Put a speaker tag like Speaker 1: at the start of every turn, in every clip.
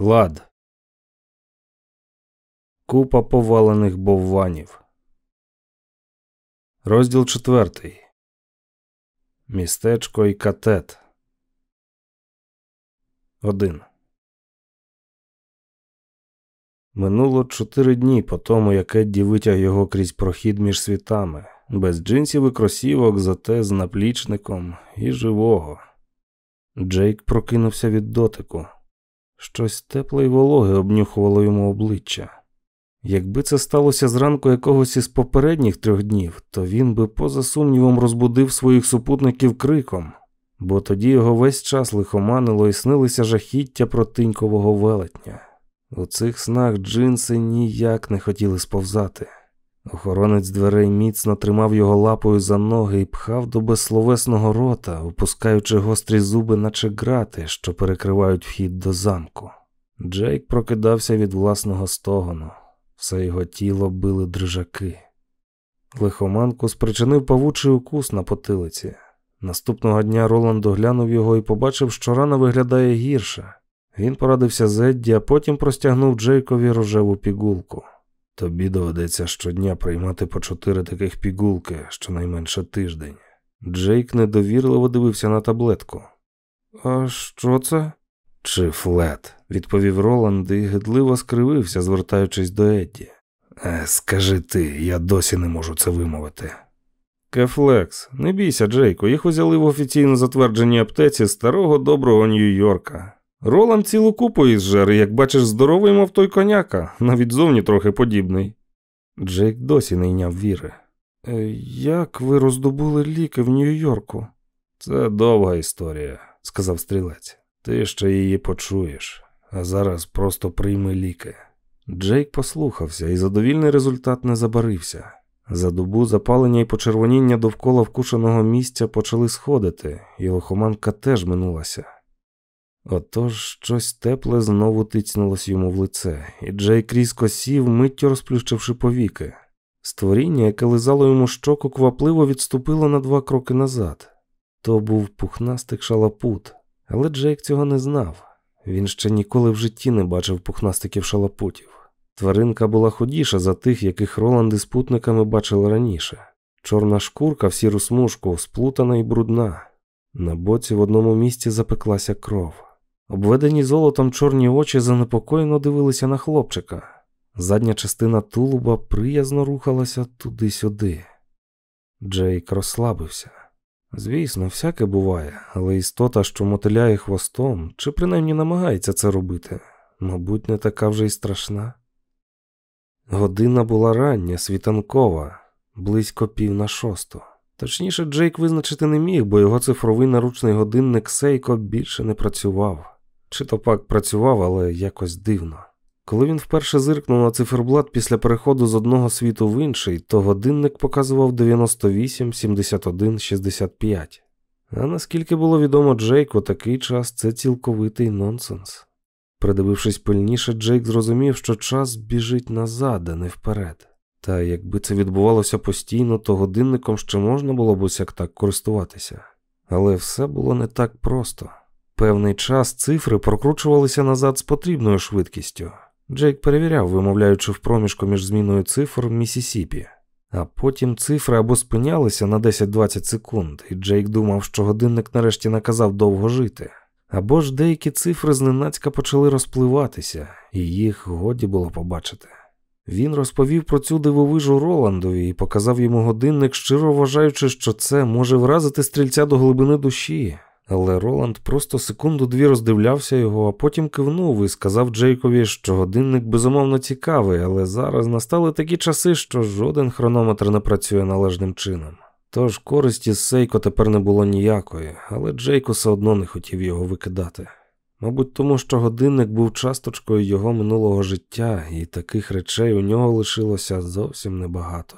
Speaker 1: Лад. Купа повалених бовванів. Розділ четвертий. Містечко і катет. Один. Минуло чотири дні по тому, як Едді витяг його крізь прохід між світами, без джинсів і кросівок, зате з наплічником і живого. Джейк прокинувся від дотику. Щось тепле й вологе обнюхувало йому обличчя. Якби це сталося зранку якогось із попередніх трьох днів, то він би поза сумнівом розбудив своїх супутників криком, бо тоді його весь час лихоманило і снилися жахіття протинькового велетня. У цих снах джинси ніяк не хотіли сповзати. Охоронець дверей міцно тримав його лапою за ноги і пхав до безсловесного рота, опускаючи гострі зуби, наче грати, що перекривають вхід до замку. Джейк прокидався від власного стогону, все його тіло били дрижаки. Лихоманку спричинив павучий укус на потилиці. Наступного дня Роланд оглянув його і побачив, що рана виглядає гірше. Він порадився з Едді, а потім простягнув Джейкові рожеву пігулку. Тобі доведеться щодня приймати по чотири таких пігулки, щонайменше тиждень. Джейк недовірливо дивився на таблетку. А що це? Чи флет, відповів Роланд і гидливо скривився, звертаючись до Едді. Е, скажи ти, я досі не можу це вимовити. Кефлекс, не бійся, Джейко, їх узяли в офіційно затвердженій аптеці старого доброго Нью-Йорка. Роланд цілу купу із жер, як бачиш, здоровий, мов той коняка, навіть зовні трохи подібний. Джейк досі не йняв віри. «Е, як ви роздобули ліки в Нью-Йорку? Це довга історія, сказав стрілець. Ти ще її почуєш, а зараз просто прийми ліки. Джейк послухався, і задовільний результат не забарився. За добу запалення і почервоніння довкола вкушеного місця почали сходити, і лохоманка теж минулася. Отож щось тепле знову тицнулось йому в лице, і Джейк різко сів, миттю розплющивши повіки. Створіння, яке лизало йому щоку, квапливо відступило на два кроки назад. То був пухнастик шалапут, але Джейк цього не знав. Він ще ніколи в житті не бачив пухнастиків шалапутів. Тваринка була худіша за тих, яких Роланд із спутниками бачили раніше. Чорна шкурка в сіру смужку, сплутана і брудна. На боці в одному місці запеклася кров. Обведені золотом чорні очі занепокоєно дивилися на хлопчика. Задня частина тулуба приязно рухалася туди-сюди. Джейк розслабився. Звісно, всяке буває, але істота, що мотиляє хвостом, чи принаймні намагається це робити, мабуть, не така вже й страшна. Година була рання, світанкова, близько пів на шосту. Точніше, Джейк визначити не міг, бо його цифровий наручний годинник Сейко більше не працював. Чи то пак працював, але якось дивно. Коли він вперше зиркнув на циферблат після переходу з одного світу в інший, то годинник показував 98, 71, 65. А наскільки було відомо Джейку, такий час це цілковитий нонсенс. Придивившись пильніше, Джейк зрозумів, що час біжить назад, а не вперед. Та якби це відбувалося постійно, то годинником ще можна було б усяк так користуватися. Але все було не так просто. Певний час цифри прокручувалися назад з потрібною швидкістю. Джейк перевіряв, вимовляючи в проміжку між зміною цифр Місісіпі. А потім цифри або спинялися на 10-20 секунд, і Джейк думав, що годинник нарешті наказав довго жити. Або ж деякі цифри зненацька почали розпливатися, і їх годі було побачити. Він розповів про цю дивовижу Роландові і показав йому годинник, щиро вважаючи, що це може вразити стрільця до глибини душі. Але Роланд просто секунду-дві роздивлявся його, а потім кивнув і сказав Джейкові, що годинник безумовно цікавий, але зараз настали такі часи, що жоден хронометр не працює належним чином. Тож користі з Сейко тепер не було ніякої, але Джейко все одно не хотів його викидати. Мабуть, тому що годинник був часточкою його минулого життя, і таких речей у нього лишилося зовсім небагато.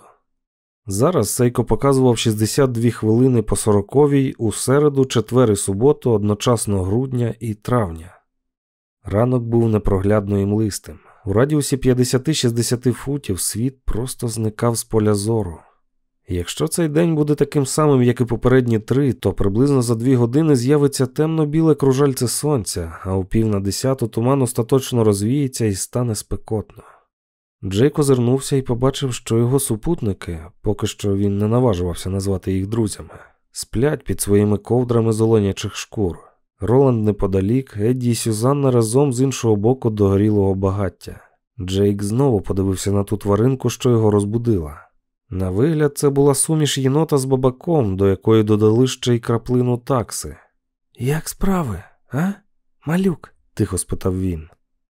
Speaker 1: Зараз Сейко показував 62 хвилини по сороковій у середу, четвер і суботу, одночасно грудня і травня. Ранок був непроглядно і млистим. У радіусі 50-60 футів світ просто зникав з поля зору. Якщо цей день буде таким самим, як і попередні три, то приблизно за дві години з'явиться темно-біле кружальце сонця, а у пів на десяту туман остаточно розвіється і стане спекотно. Джейк озирнувся і побачив, що його супутники, поки що він не наважувався назвати їх друзями, сплять під своїми ковдрами з олонячих шкур. Роланд неподалік, Едді і Сюзанна разом з іншого боку догорілого багаття. Джейк знову подивився на ту тваринку, що його розбудила. На вигляд, це була суміш єнота з бабаком, до якої додали ще й краплину такси. Як справи, а? Малюк? тихо спитав він.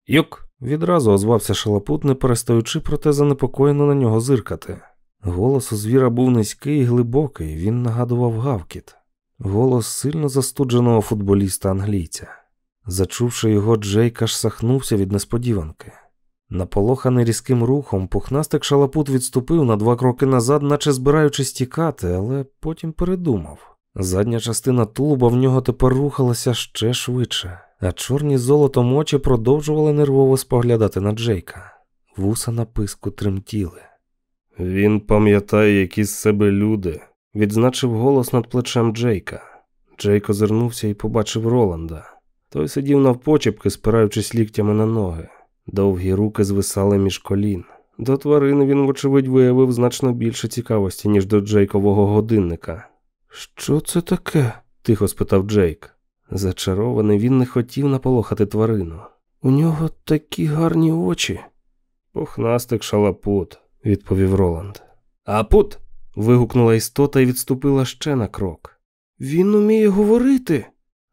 Speaker 1: Юк. Відразу озвався шалапут, не перестаючи, проте занепокоєно на нього зиркати. Голос у звіра був низький і глибокий, він нагадував гавкіт. Голос сильно застудженого футболіста англійця. Зачувши його, Джейк аж сахнувся від несподіванки. Наполоханий різким рухом, пухнастик шалапут відступив на два кроки назад, наче збираючись тікати, але потім передумав. Задня частина тулуба в нього тепер рухалася ще швидше, а чорні золотом очі продовжували нервово споглядати на Джейка. Вуса на писку тремтіли. Він пам'ятає, які з себе люди, відзначив голос над плечем Джейка. Джейк озирнувся і побачив Роланда. Той сидів навпочепки, спираючись ліктями на ноги. Довгі руки звисали між колін. До тварини він, вочевидь, виявив значно більше цікавості, ніж до Джейкового годинника. Що це таке? тихо спитав Джейк. Зачарований він не хотів наполохати тварину. У нього такі гарні очі. Пухнастик шалапут, відповів Роланд. А пут. вигукнула істота і відступила ще на крок. Він уміє говорити.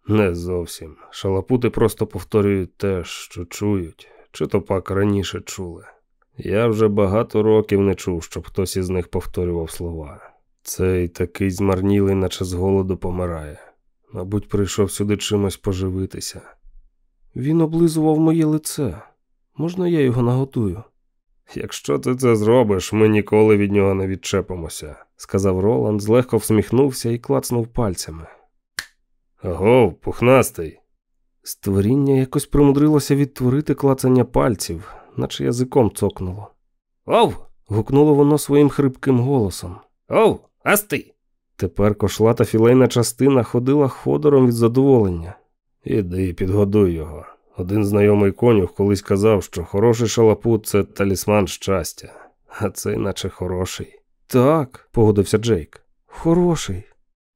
Speaker 1: Не зовсім. Шалапути просто повторюють те, що чують чи то пак раніше чули. Я вже багато років не чув, щоб хтось із них повторював слова. Цей такий змарнілий, наче з голоду помирає. Мабуть, прийшов сюди чимось поживитися. Він облизував моє лице. Можна я його наготую? Якщо ти це зробиш, ми ніколи від нього не відчепимося, сказав Роланд, злегко всміхнувся і клацнув пальцями. Гов, пухнастий, Створіння якось примудрилося відтворити клацання пальців, наче язиком цокнуло. Ов. гукнуло воно своїм хрипким голосом. Ов, асти. Тепер кошлата філейна частина ходила ходором від задоволення. Іди, підгодуй його. Один знайомий конюх колись казав, що хороший шалапут це талісман щастя, а цей наче хороший. Так, погодився Джейк. Хороший.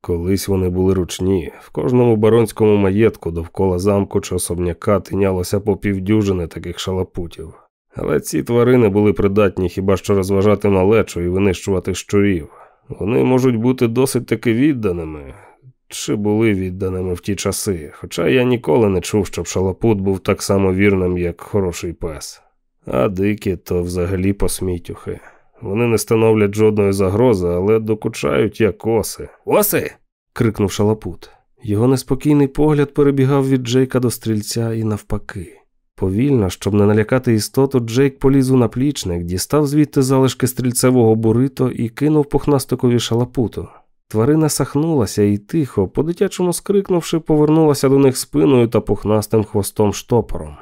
Speaker 1: Колись вони були ручні, в кожному баронському маєтку довкола замку чи особняка тинялося по півдюжини таких шалапутів. Але ці тварини були придатні хіба що розважати малечу і винищувати щурів. Вони можуть бути досить таки відданими, чи були відданими в ті часи, хоча я ніколи не чув, щоб шалапут був так само вірним, як хороший пес. А дикі то взагалі посмітюхи. Вони не становлять жодної загрози, але докучають як оси. Оси. крикнув шалапут. Його неспокійний погляд перебігав від Джейка до стрільця і навпаки. Повільно, щоб не налякати істоту, Джейк поліз у наплічник, дістав звідти залишки стрільцевого бурито і кинув пухнастикові шалапуту. Тварина сахнулася і тихо, по дитячому скрикнувши, повернулася до них спиною та пухнастим хвостом штопором.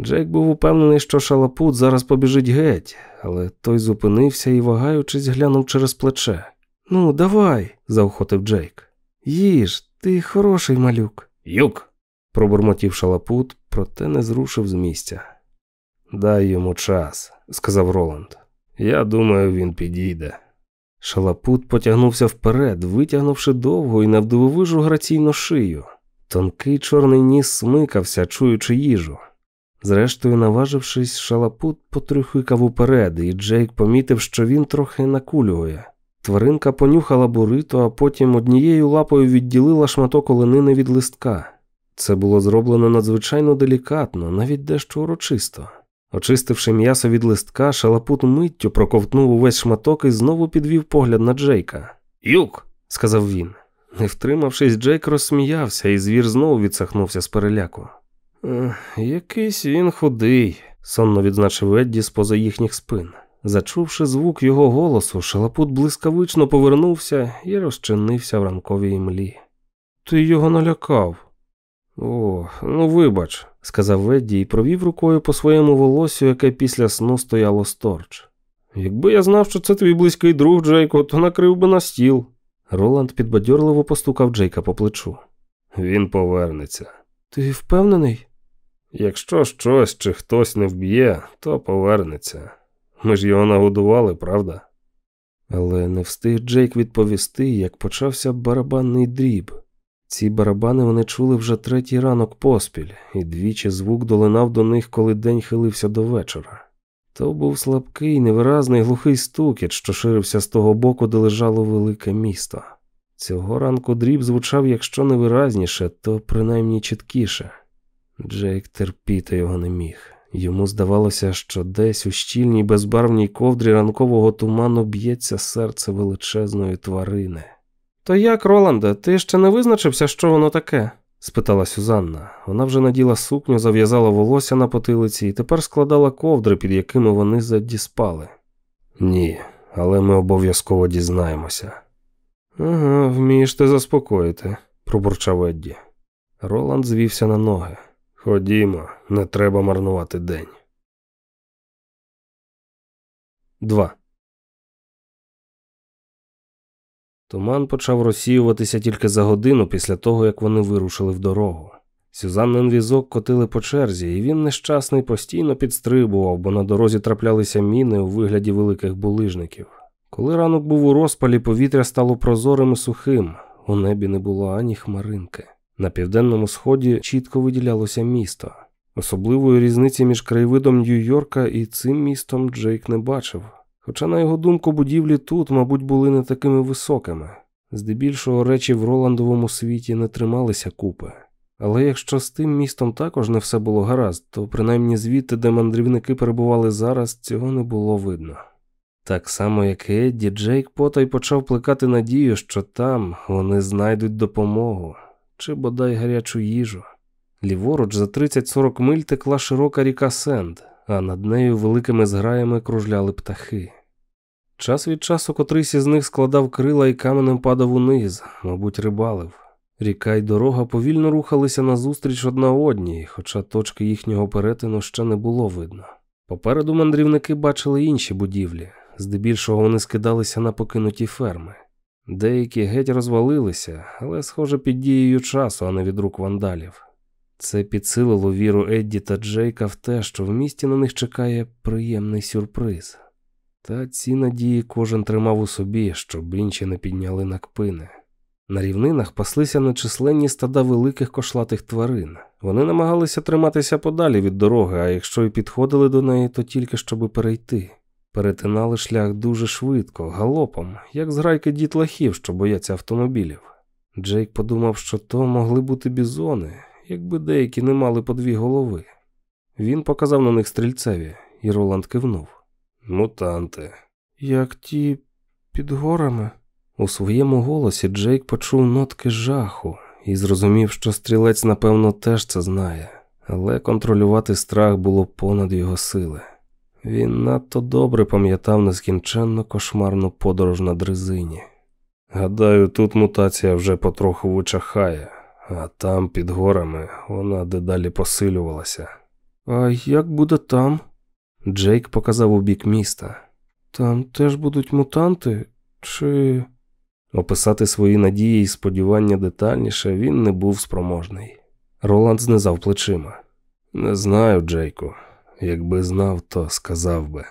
Speaker 1: Джек був упевнений, що шалапут зараз побіжить геть, але той зупинився і, вагаючись, глянув через плече. Ну, давай, заохотив Джейк. Їж, ти хороший малюк. Юк. Пробурмотів шалапут, проте не зрушив з місця. Дай йому час, сказав Роланд. Я думаю, він підійде. Шалапут потягнувся вперед, витягнувши довго і навдивовижу граційну шию. Тонкий чорний ніс смикався, чуючи їжу. Зрештою, наважившись, шалапут потрюхикав уперед, і Джейк помітив, що він трохи накулює. Тваринка понюхала бурито, а потім однією лапою відділила шматок оленини від листка. Це було зроблено надзвичайно делікатно, навіть дещо урочисто. Очистивши м'ясо від листка, шалапут миттю проковтнув увесь шматок і знову підвів погляд на Джейка. Юк, сказав він. Не втримавшись, Джейк розсміявся, і звір знову відсахнувся з переляку. Якийсь він худий, сонно відзначив Едді з поза їхніх спин. Зачувши звук його голосу, шалапут блискавично повернувся і розчинився в ранковій імлі. Ти його налякав. О, ну вибач, сказав Едді і провів рукою по своєму волосю, яке після сну стояло сторч. Якби я знав, що це твій близький друг, Джейко, то накрив би на стіл. Роланд підбадьорливо постукав Джейка по плечу. Він повернеться. Ти впевнений? Якщо щось чи хтось не вб'є, то повернеться. Ми ж його нагодували, правда? Але не встиг Джейк відповісти, як почався барабанний дріб. Ці барабани вони чули вже третій ранок поспіль, і двічі звук долинав до них, коли день хилився до вечора. То був слабкий, невиразний глухий стукіт, що ширився з того боку, де лежало велике місто. Цього ранку дріб звучав, якщо не виразніше, то принаймні чіткіше. Джейк терпіти його не міг. Йому здавалося, що десь у щільній безбарвній ковдрі ранкового туману б'ється серце величезної тварини. То як, Роланде, ти ще не визначився, що воно таке? спитала Сюзанна. Вона вже наділа сукню, зав'язала волосся на потилиці і тепер складала ковдри, під якими вони задіспали. Ні, але ми обов'язково дізнаємося. Ага, вмієш ти заспокоїти, пробурчав Едді. Роланд звівся на ноги. Ходімо, не треба марнувати день. 2. Туман почав розсіюватися тільки за годину після того, як вони вирушили в дорогу. Сюзаннин візок котили по черзі, і він нещасний постійно підстрибував, бо на дорозі траплялися міни у вигляді великих булижників. Коли ранок був у розпалі, повітря стало прозорим і сухим, у небі не було ані хмаринки. На південному сході чітко виділялося місто. Особливої різниці між краєвидом Нью-Йорка і цим містом Джейк не бачив. Хоча, на його думку, будівлі тут, мабуть, були не такими високими. Здебільшого речі в Роландовому світі не трималися купи. Але якщо з тим містом також не все було гаразд, то принаймні звідти, де мандрівники перебували зараз, цього не було видно. Так само, як і Едді, Джейк потай почав плекати надію, що там вони знайдуть допомогу чи бодай гарячу їжу. Ліворуч за 30-40 миль текла широка ріка Сенд, а над нею великими зграями кружляли птахи. Час від часу котрийсь із них складав крила і каменем падав униз, мабуть, рибалив. Ріка й дорога повільно рухалися назустріч одна одній, хоча точки їхнього перетину ще не було видно. Попереду мандрівники бачили інші будівлі, здебільшого вони скидалися на покинуті ферми. Деякі геть розвалилися, але, схоже, під дією часу, а не від рук вандалів. Це підсилило віру Едді та Джейка в те, що в місті на них чекає приємний сюрприз. Та ці надії кожен тримав у собі, щоб інші не підняли на кпини. На рівнинах паслися нечисленні стада великих кошлатих тварин. Вони намагалися триматися подалі від дороги, а якщо й підходили до неї, то тільки щоб перейти. Перетинали шлях дуже швидко, галопом, як зграйки дітлахів, що бояться автомобілів. Джейк подумав, що то могли бути бізони, якби деякі не мали по дві голови. Він показав на них стрільцеві, і Роланд кивнув. Мутанти. Як ті під горами. У своєму голосі Джейк почув нотки жаху і зрозумів, що стрілець, напевно, теж це знає, але контролювати страх було понад його сили. Він надто добре пам'ятав нескінченно кошмарну подорож на дрезині. Гадаю, тут мутація вже потроху вичахає, а там, під горами, вона дедалі посилювалася. А як буде там? Джейк показав у бік міста. Там теж будуть мутанти, чи. Описати свої надії і сподівання детальніше він не був спроможний. Роланд знизав плечима. Не знаю, Джейку. Якби знав, то сказав би.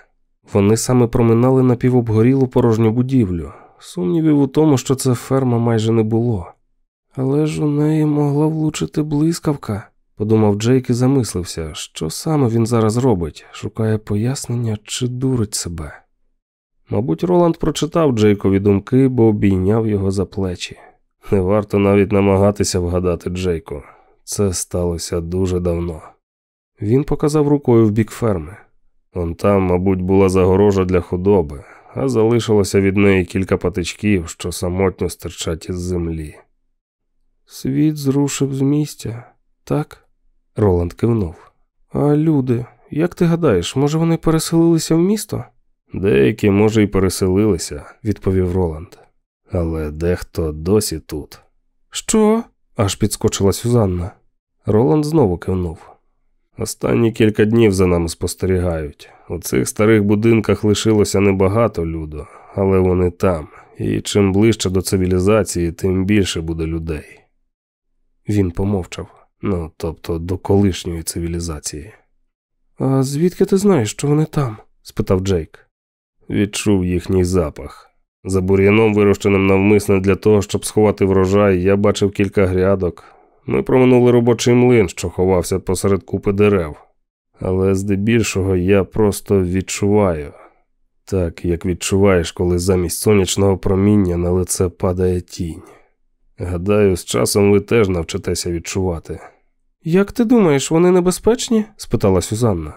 Speaker 1: Вони саме проминали напівобгорілу порожню будівлю. Сумнівів у тому, що це ферма майже не було. Але ж у неї могла влучити блискавка, подумав Джейк і замислився, що саме він зараз робить, шукає пояснення чи дурить себе. Мабуть, Роланд прочитав Джейкові думки, бо обійняв його за плечі. Не варто навіть намагатися вгадати Джейку. Це сталося дуже давно. Він показав рукою в бік ферми. Он там, мабуть, була загорожа для худоби, а залишилося від неї кілька патичків, що самотньо стирчать із землі. Світ зрушив з місця, так? Роланд кивнув. А люди, як ти гадаєш, може вони переселилися в місто? Деякі, може, і переселилися, відповів Роланд. Але дехто досі тут. Що? аж підскочила Сюзанна. Роланд знову кивнув. Останні кілька днів за нами спостерігають. У цих старих будинках лишилося небагато люду, але вони там, і чим ближче до цивілізації, тим більше буде людей. Він помовчав, ну тобто до колишньої цивілізації. А звідки ти знаєш, що вони там? спитав Джейк. Відчув їхній запах. За бур'яном, вирощеним навмисно для того, щоб сховати врожай, я бачив кілька грядок. Ми проминули робочий млин, що ховався посеред купи дерев. Але здебільшого я просто відчуваю так, як відчуваєш, коли замість сонячного проміння на лице падає тінь. Гадаю, з часом ви теж навчитеся відчувати. Як ти думаєш, вони небезпечні? спитала Сюзанна.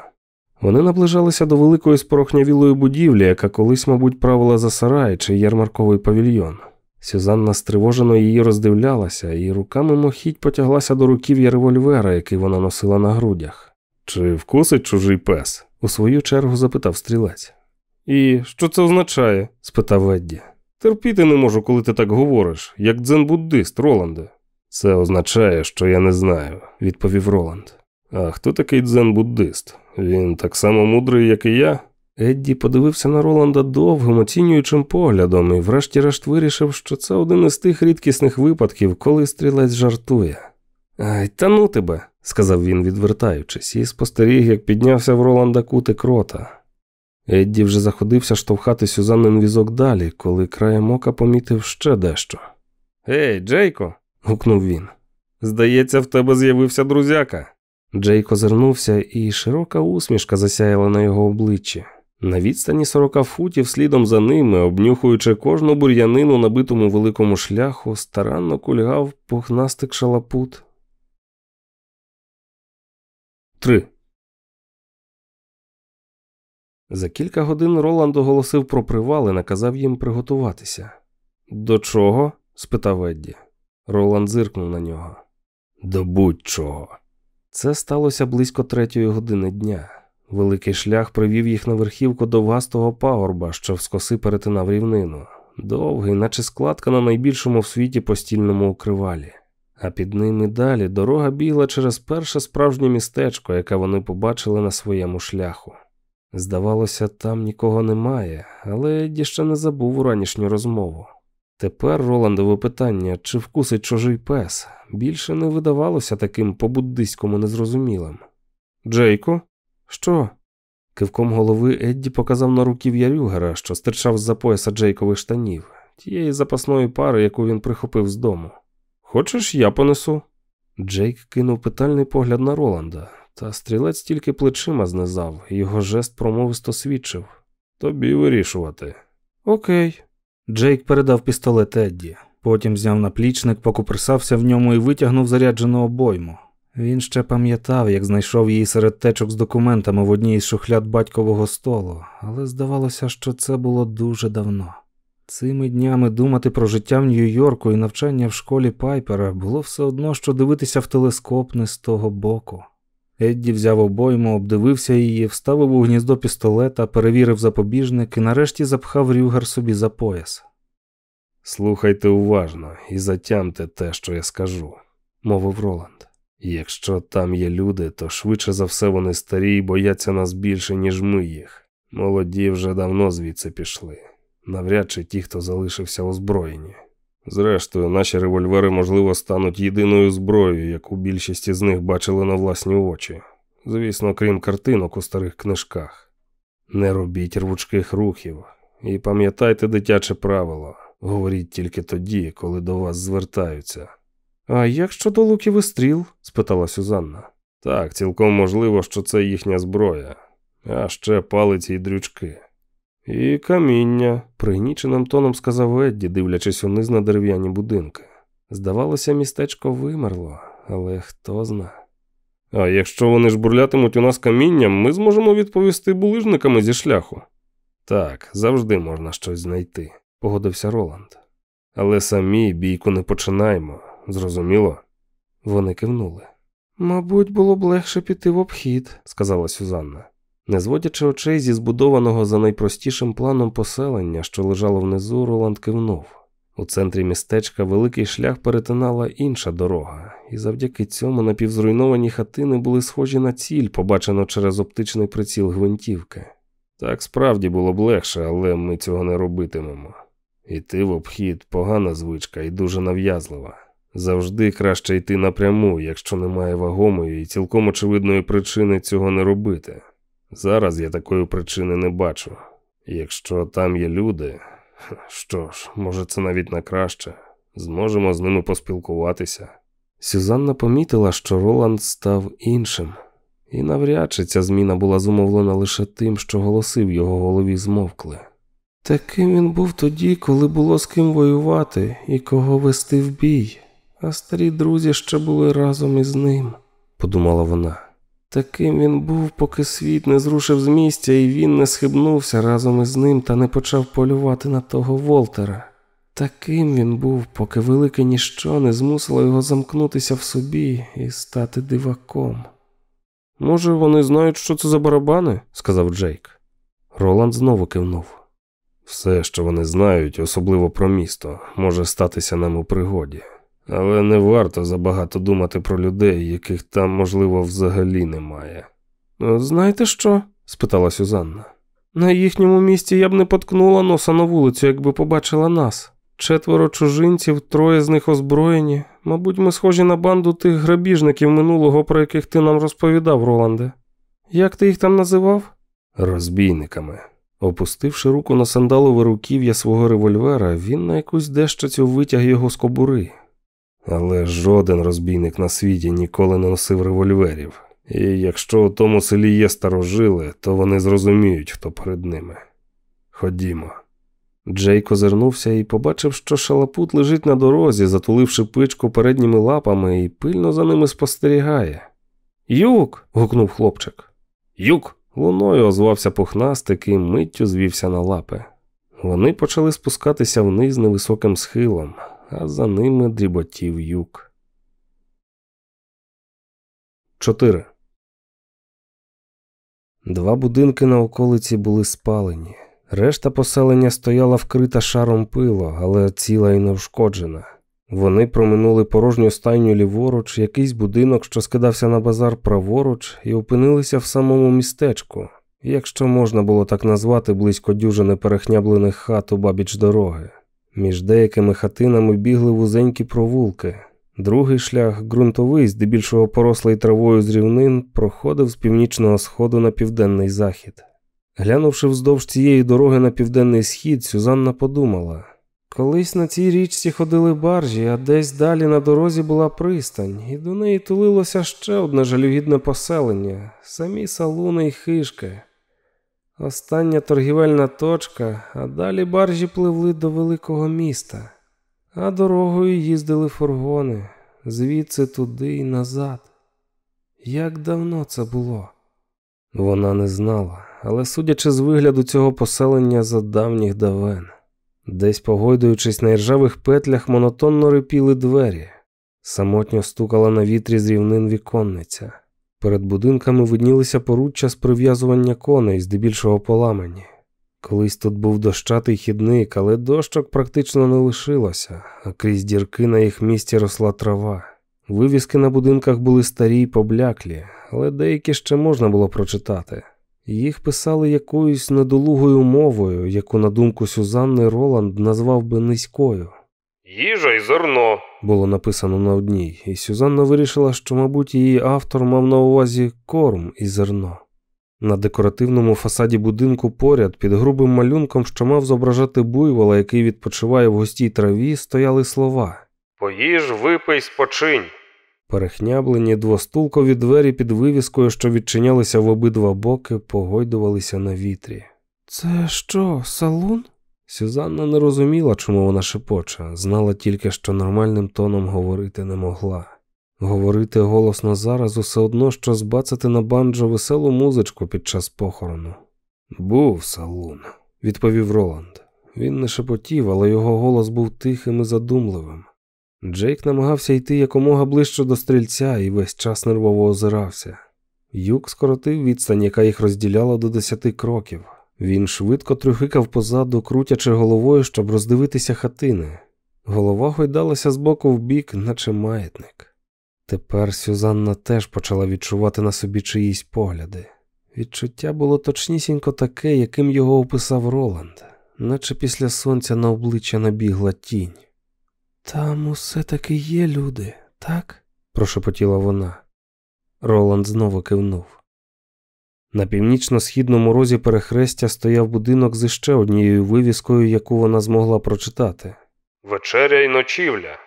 Speaker 1: Вони наближалися до великої спорохнявілої будівлі, яка колись, мабуть, правила за сарай чи ярмарковий павільйон. Сюзанна стривожено її роздивлялася, і руками мохіть потяглася до руків'я револьвера, який вона носила на грудях. Чи вкусить чужий пес? у свою чергу запитав стрілець. І що це означає? спитав Едді. Терпіти не можу, коли ти так говориш, як дзен-буддист, Роланде. Це означає, що я не знаю, відповів Роланд. А хто такий дзен-буддист? Він так само мудрий, як і я. Едді подивився на Роланда довгим, оцінюючим поглядом, і врешті-решт вирішив, що це один із тих рідкісних випадків, коли стрілець жартує. Ай, та ну тебе, сказав він, відвертаючись, і спостеріг, як піднявся в Роланда кутик рота. Едді вже заходився штовхати Сюзаннин візок далі, коли краєм ока помітив ще дещо. Гей, Джейко. гукнув він. Здається, в тебе з'явився друзяка. Джейк озирнувся, і широка усмішка засяяла на його обличчі. На відстані сорока футів слідом за ними, обнюхуючи кожну бур'янину на битому великому шляху, старанно кульгав пухнастик шалапут. 3. За кілька годин Роланд оголосив про привал і наказав їм приготуватися. До чого? спитав Едді. Роланд зиркнув на нього. До будь-чого. Це сталося близько третьої години дня. Великий шлях привів їх на верхівку довгастого пагорба, що вскоси перетинав рівнину, довгий, наче складка на найбільшому в світі постільному укривалі. А під ними далі дорога бігла через перше справжнє містечко, яке вони побачили на своєму шляху. Здавалося, там нікого немає, але Едді ще не забув ранішню розмову. Тепер Роландове питання, чи вкусить чужий пес, більше не видавалося таким по-буддиському незрозумілим. Джейко, що? Кивком голови Едді показав на руків'я Рюгера, що стирчав з за пояса Джейкових штанів, тієї запасної пари, яку він прихопив з дому. Хочеш, я понесу? Джейк кинув питальний погляд на Роланда, та стрілець тільки плечима знизав, і його жест промовисто свідчив. Тобі вирішувати. Окей. Джейк передав пістолет Едді. Потім зняв наплічник, покуприсався в ньому і витягнув заряджену обойму. Він ще пам'ятав, як знайшов її серед течок з документами в одній із шухляд батькового столу, але здавалося, що це було дуже давно. Цими днями думати про життя в Нью-Йорку і навчання в школі Пайпера було все одно, що дивитися в телескоп не з того боку. Едді взяв обойму, обдивився її, вставив у гніздо пістолета, перевірив запобіжник і нарешті запхав рюгер собі за пояс. Слухайте уважно і затямте те, що я скажу, мовив Роланд. Якщо там є люди, то швидше за все вони старі і бояться нас більше, ніж ми їх. Молоді вже давно звідси пішли, навряд чи ті, хто залишився озброєні. Зрештою, наші револьвери, можливо, стануть єдиною зброєю, яку більшість із них бачили на власні очі. Звісно, крім картинок у старих книжках. Не робіть рвучких рухів і пам'ятайте дитяче правило. Говоріть тільки тоді, коли до вас звертаються. А як щодо луків і стріл? спитала Сюзанна. Так, цілком можливо, що це їхня зброя, а ще палиці й дрючки. І каміння, пригніченим тоном сказав Едді, дивлячись униз на дерев'яні будинки. Здавалося, містечко вимерло, але хто зна. А якщо вони ж бурлятимуть у нас камінням, ми зможемо відповісти булижниками зі шляху. Так, завжди можна щось знайти погодився Роланд. Але самі бійку не починаємо, зрозуміло? Вони кивнули. Мабуть, було б легше піти в обхід, сказала Сюзанна. Не зводячи очей зі збудованого за найпростішим планом поселення, що лежало внизу, Роланд кивнув. У центрі містечка великий шлях перетинала інша дорога, і завдяки цьому напівзруйновані хатини були схожі на ціль, побачено через оптичний приціл гвинтівки. Так справді було б легше, але ми цього не робитимемо. Іти в обхід погана звичка і дуже нав'язлива. Завжди краще йти напряму, якщо немає вагомої і цілком очевидної причини цього не робити. Зараз я такої причини не бачу. Якщо там є люди, що ж, може, це навіть на краще, зможемо з ними поспілкуватися. Сюзанна помітила, що Роланд став іншим, і навряд чи ця зміна була зумовлена лише тим, що голоси в його голові змовкли. Таким він був тоді, коли було з ким воювати і кого вести в бій, а старі друзі ще були разом із ним, подумала вона. Таким він був, поки світ не зрушив з місця, і він не схибнувся разом із ним та не почав полювати на того Волтера. Таким він був, поки велике ніщо не змусило його замкнутися в собі і стати диваком. Може, вони знають, що це за барабани? сказав Джейк. Роланд знову кивнув. Все, що вони знають, особливо про місто, може статися нам у пригоді. Але не варто забагато думати про людей, яких там, можливо, взагалі немає. «Е, знаєте що? спитала Сюзанна. На їхньому місці я б не поткнула носа на вулицю, якби побачила нас. Четверо чужинців, троє з них озброєні. Мабуть, ми схожі на банду тих грабіжників минулого, про яких ти нам розповідав, Роланде. Як ти їх там називав? Розбійниками. Опустивши руку на сандалове руків'я свого револьвера, він на якусь дещицю витяг його з кобури. Але жоден розбійник на світі ніколи не носив револьверів, і якщо у тому селі є старожили, то вони зрозуміють, хто перед ними. Ходімо. Джейк озирнувся і побачив, що шалапут лежить на дорозі, затуливши пичку передніми лапами, і пильно за ними спостерігає. Юк. гукнув хлопчик. Юк. Луною озвався пухнастик і миттю звівся на лапи. Вони почали спускатися вниз невисоким схилом, а за ними дріботів юг. 4. Два будинки на околиці були спалені. Решта поселення стояла вкрита шаром пилу, але ціла і неушкоджена. Вони проминули порожню стайню ліворуч, якийсь будинок, що скидався на базар праворуч, і опинилися в самому містечку, якщо можна було так назвати близько дюжини перехняблених хат у бабіч дороги. Між деякими хатинами бігли вузенькі провулки. Другий шлях, ґрунтовий, здебільшого порослий травою з рівнин, проходив з північного сходу на південний захід. Глянувши вздовж цієї дороги на південний схід, Сюзанна подумала колись на цій річці ходили баржі, а десь далі на дорозі була пристань, і до неї тулилося ще одне жалюгідне поселення, самі салуни й хишки. Остання торгівельна точка, а далі баржі пливли до великого міста, а дорогою їздили фургони звідси туди і назад. Як давно це було? Вона не знала, але судячи з вигляду цього поселення за давніх давен, десь погойдуючись на іржавих петлях, монотонно рипіли двері, самотньо стукала на вітрі з рівнин віконниця. Перед будинками виднілися поруччя з прив'язування коней, здебільшого поламані. Колись тут був дощатий хідник, але дощок практично не лишилося, а крізь дірки на їх місці росла трава. Вивіски на будинках були старі й побляклі, але деякі ще можна було прочитати. Їх писали якоюсь недолугою мовою, яку, на думку Сюзанни Роланд назвав би низькою. Їжа і зерно було написано на одній, і Сюзанна вирішила, що, мабуть, її автор мав на увазі корм і зерно. На декоративному фасаді будинку поряд під грубим малюнком, що мав зображати буйвола, який відпочиває в густій траві, стояли слова Поїж, випий, спочинь. Перехняблені двостулкові двері під вивіскою, що відчинялися в обидва боки, погойдувалися на вітрі. Це що, салун? Сюзанна не розуміла, чому вона шепоче, знала тільки, що нормальним тоном говорити не могла. Говорити голосно зараз усе одно, що збацати на банджо веселу музичку під час похорону. Був салун, відповів Роланд. Він не шепотів, але його голос був тихим і задумливим. Джейк намагався йти якомога ближче до стрільця і весь час нервово озирався. Юк скоротив відстань, яка їх розділяла до десяти кроків. Він швидко трюхикав позаду, крутячи головою, щоб роздивитися хатини. Голова гойдалася з боку в бік, наче маятник. Тепер Сюзанна теж почала відчувати на собі чиїсь погляди. Відчуття було точнісінько таке, яким його описав Роланд, наче після сонця на обличчя набігла тінь. Там усе таки є люди, так? прошепотіла вона. Роланд знову кивнув. На північно-східному розі перехрестя стояв будинок з іще однією вивіскою, яку вона змогла прочитати. Вечеря й ночівля.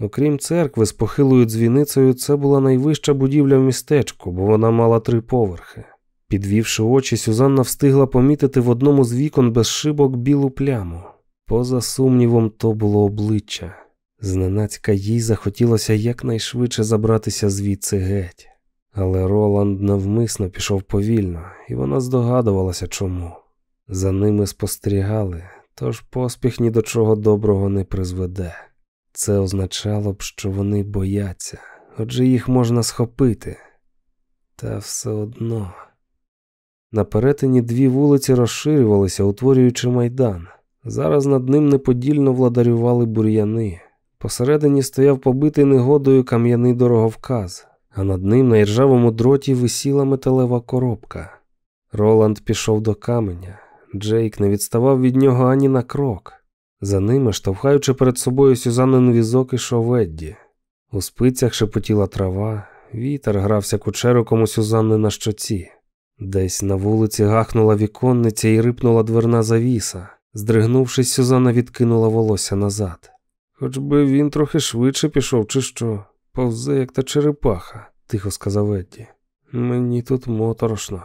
Speaker 1: Окрім церкви з похилою дзвіницею, це була найвища будівля в містечку, бо вона мала три поверхи. Підвівши очі, Сюзанна встигла помітити в одному з вікон без шибок білу пляму. Поза сумнівом, то було обличчя. Зненацька їй захотілося якнайшвидше забратися звідси геть. Але Роланд навмисно пішов повільно, і вона здогадувалася чому. За ними спостерігали, тож поспіх ні до чого доброго не призведе. Це означало б, що вони бояться, отже їх можна схопити. Та все одно. На перетині дві вулиці розширювалися, утворюючи майдан. Зараз над ним неподільно владарювали бур'яни. Посередині стояв побитий негодою кам'яний дороговказ, а над ним на іржавому дроті висіла металева коробка. Роланд пішов до каменя. Джейк не відставав від нього ані на крок. За ними, штовхаючи перед собою Сюзаннин візок ішов Едді. У спицях шепотіла трава, вітер грався кучериком у Сюзанни на щоці. Десь на вулиці гахнула віконниця і рипнула дверна завіса. Здригнувшись, Сюзанна відкинула волосся назад. Хоч би він трохи швидше пішов, чи що, повзе, як та черепаха, тихо сказав Едді. Мені тут моторошно.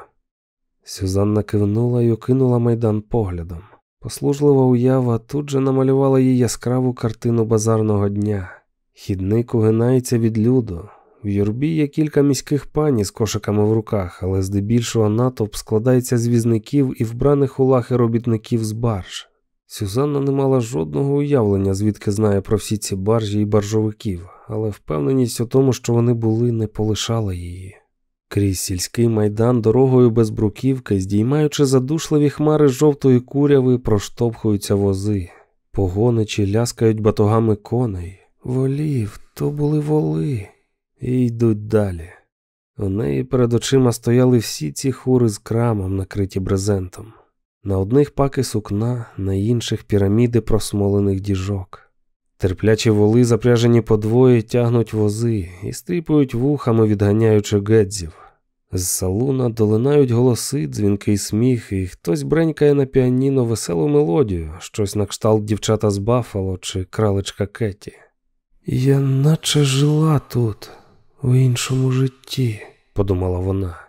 Speaker 1: Сюзанна кивнула і окинула майдан поглядом. Послужлива уява тут же намалювала їй яскраву картину базарного дня. Хідник угинається від люду. В юрбі є кілька міських пані з кошиками в руках, але здебільшого натовп складається з візників і вбраних у лахи робітників з барж. Сюзанна не мала жодного уявлення, звідки знає про всі ці баржі і баржовиків, але впевненість у тому, що вони були, не полишала її. Крізь сільський майдан дорогою без бруківки, здіймаючи задушливі хмари жовтої куряви, проштовхуються вози, погоничі ляскають батогами коней. Волів, то були воли, і йдуть далі. У неї перед очима стояли всі ці хури з крамом, накриті брезентом. На одних паки сукна, на інших піраміди просмолених діжок. Терплячі воли, запряжені подвоє, тягнуть вози і стріпують вухами, відганяючи гедзів. З салуна долинають голоси, дзвінкий сміх, і хтось бренькає на піаніно веселу мелодію, щось на кшталт дівчата з Баффало чи кралечка Кеті. Я наче жила тут, у іншому житті, подумала вона.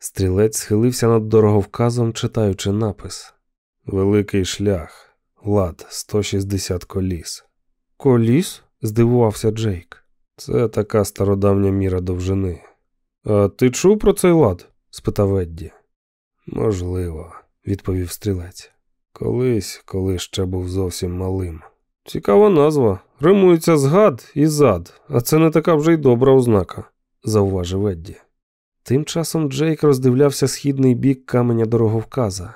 Speaker 1: Стрілець схилився над дороговказом, читаючи напис Великий шлях, лад 160 коліс. Коліс? здивувався Джейк. Це така стародавня міра довжини. А ти чув про цей лад? спитав Едді. Можливо, відповів стрілець. Колись, коли ще був зовсім малим. Цікава назва. Римується згад і зад, а це не така вже й добра ознака, зауважив Едді. Тим часом Джейк роздивлявся східний бік каменя дороговказа.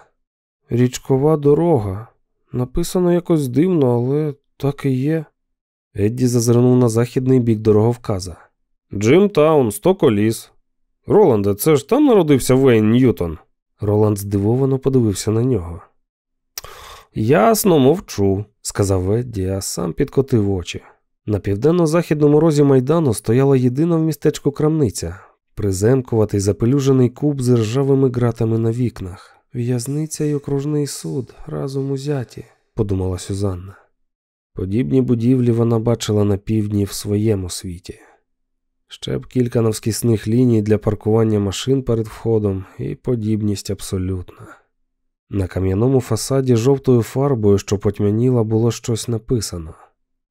Speaker 1: Річкова дорога. Написано якось дивно, але так і є. Едді зазирнув на західний бік дороговказа. Джим Таун, сто коліс. Роланде, це ж там народився Вейн Ньютон. Роланд здивовано подивився на нього. Ясно, мовчу, сказав Едді, а сам підкотив очі. На південно-західному розі майдану стояла єдина в містечку крамниця, приземкуватий запелюжений куб з ржавими ґратами на вікнах. В'язниця й окружний суд разом узяті, подумала Сюзанна. Подібні будівлі вона бачила на півдні в своєму світі. Ще б кілька навскісних ліній для паркування машин перед входом і подібність абсолютна. На кам'яному фасаді жовтою фарбою, що потьмяніла, було щось написано.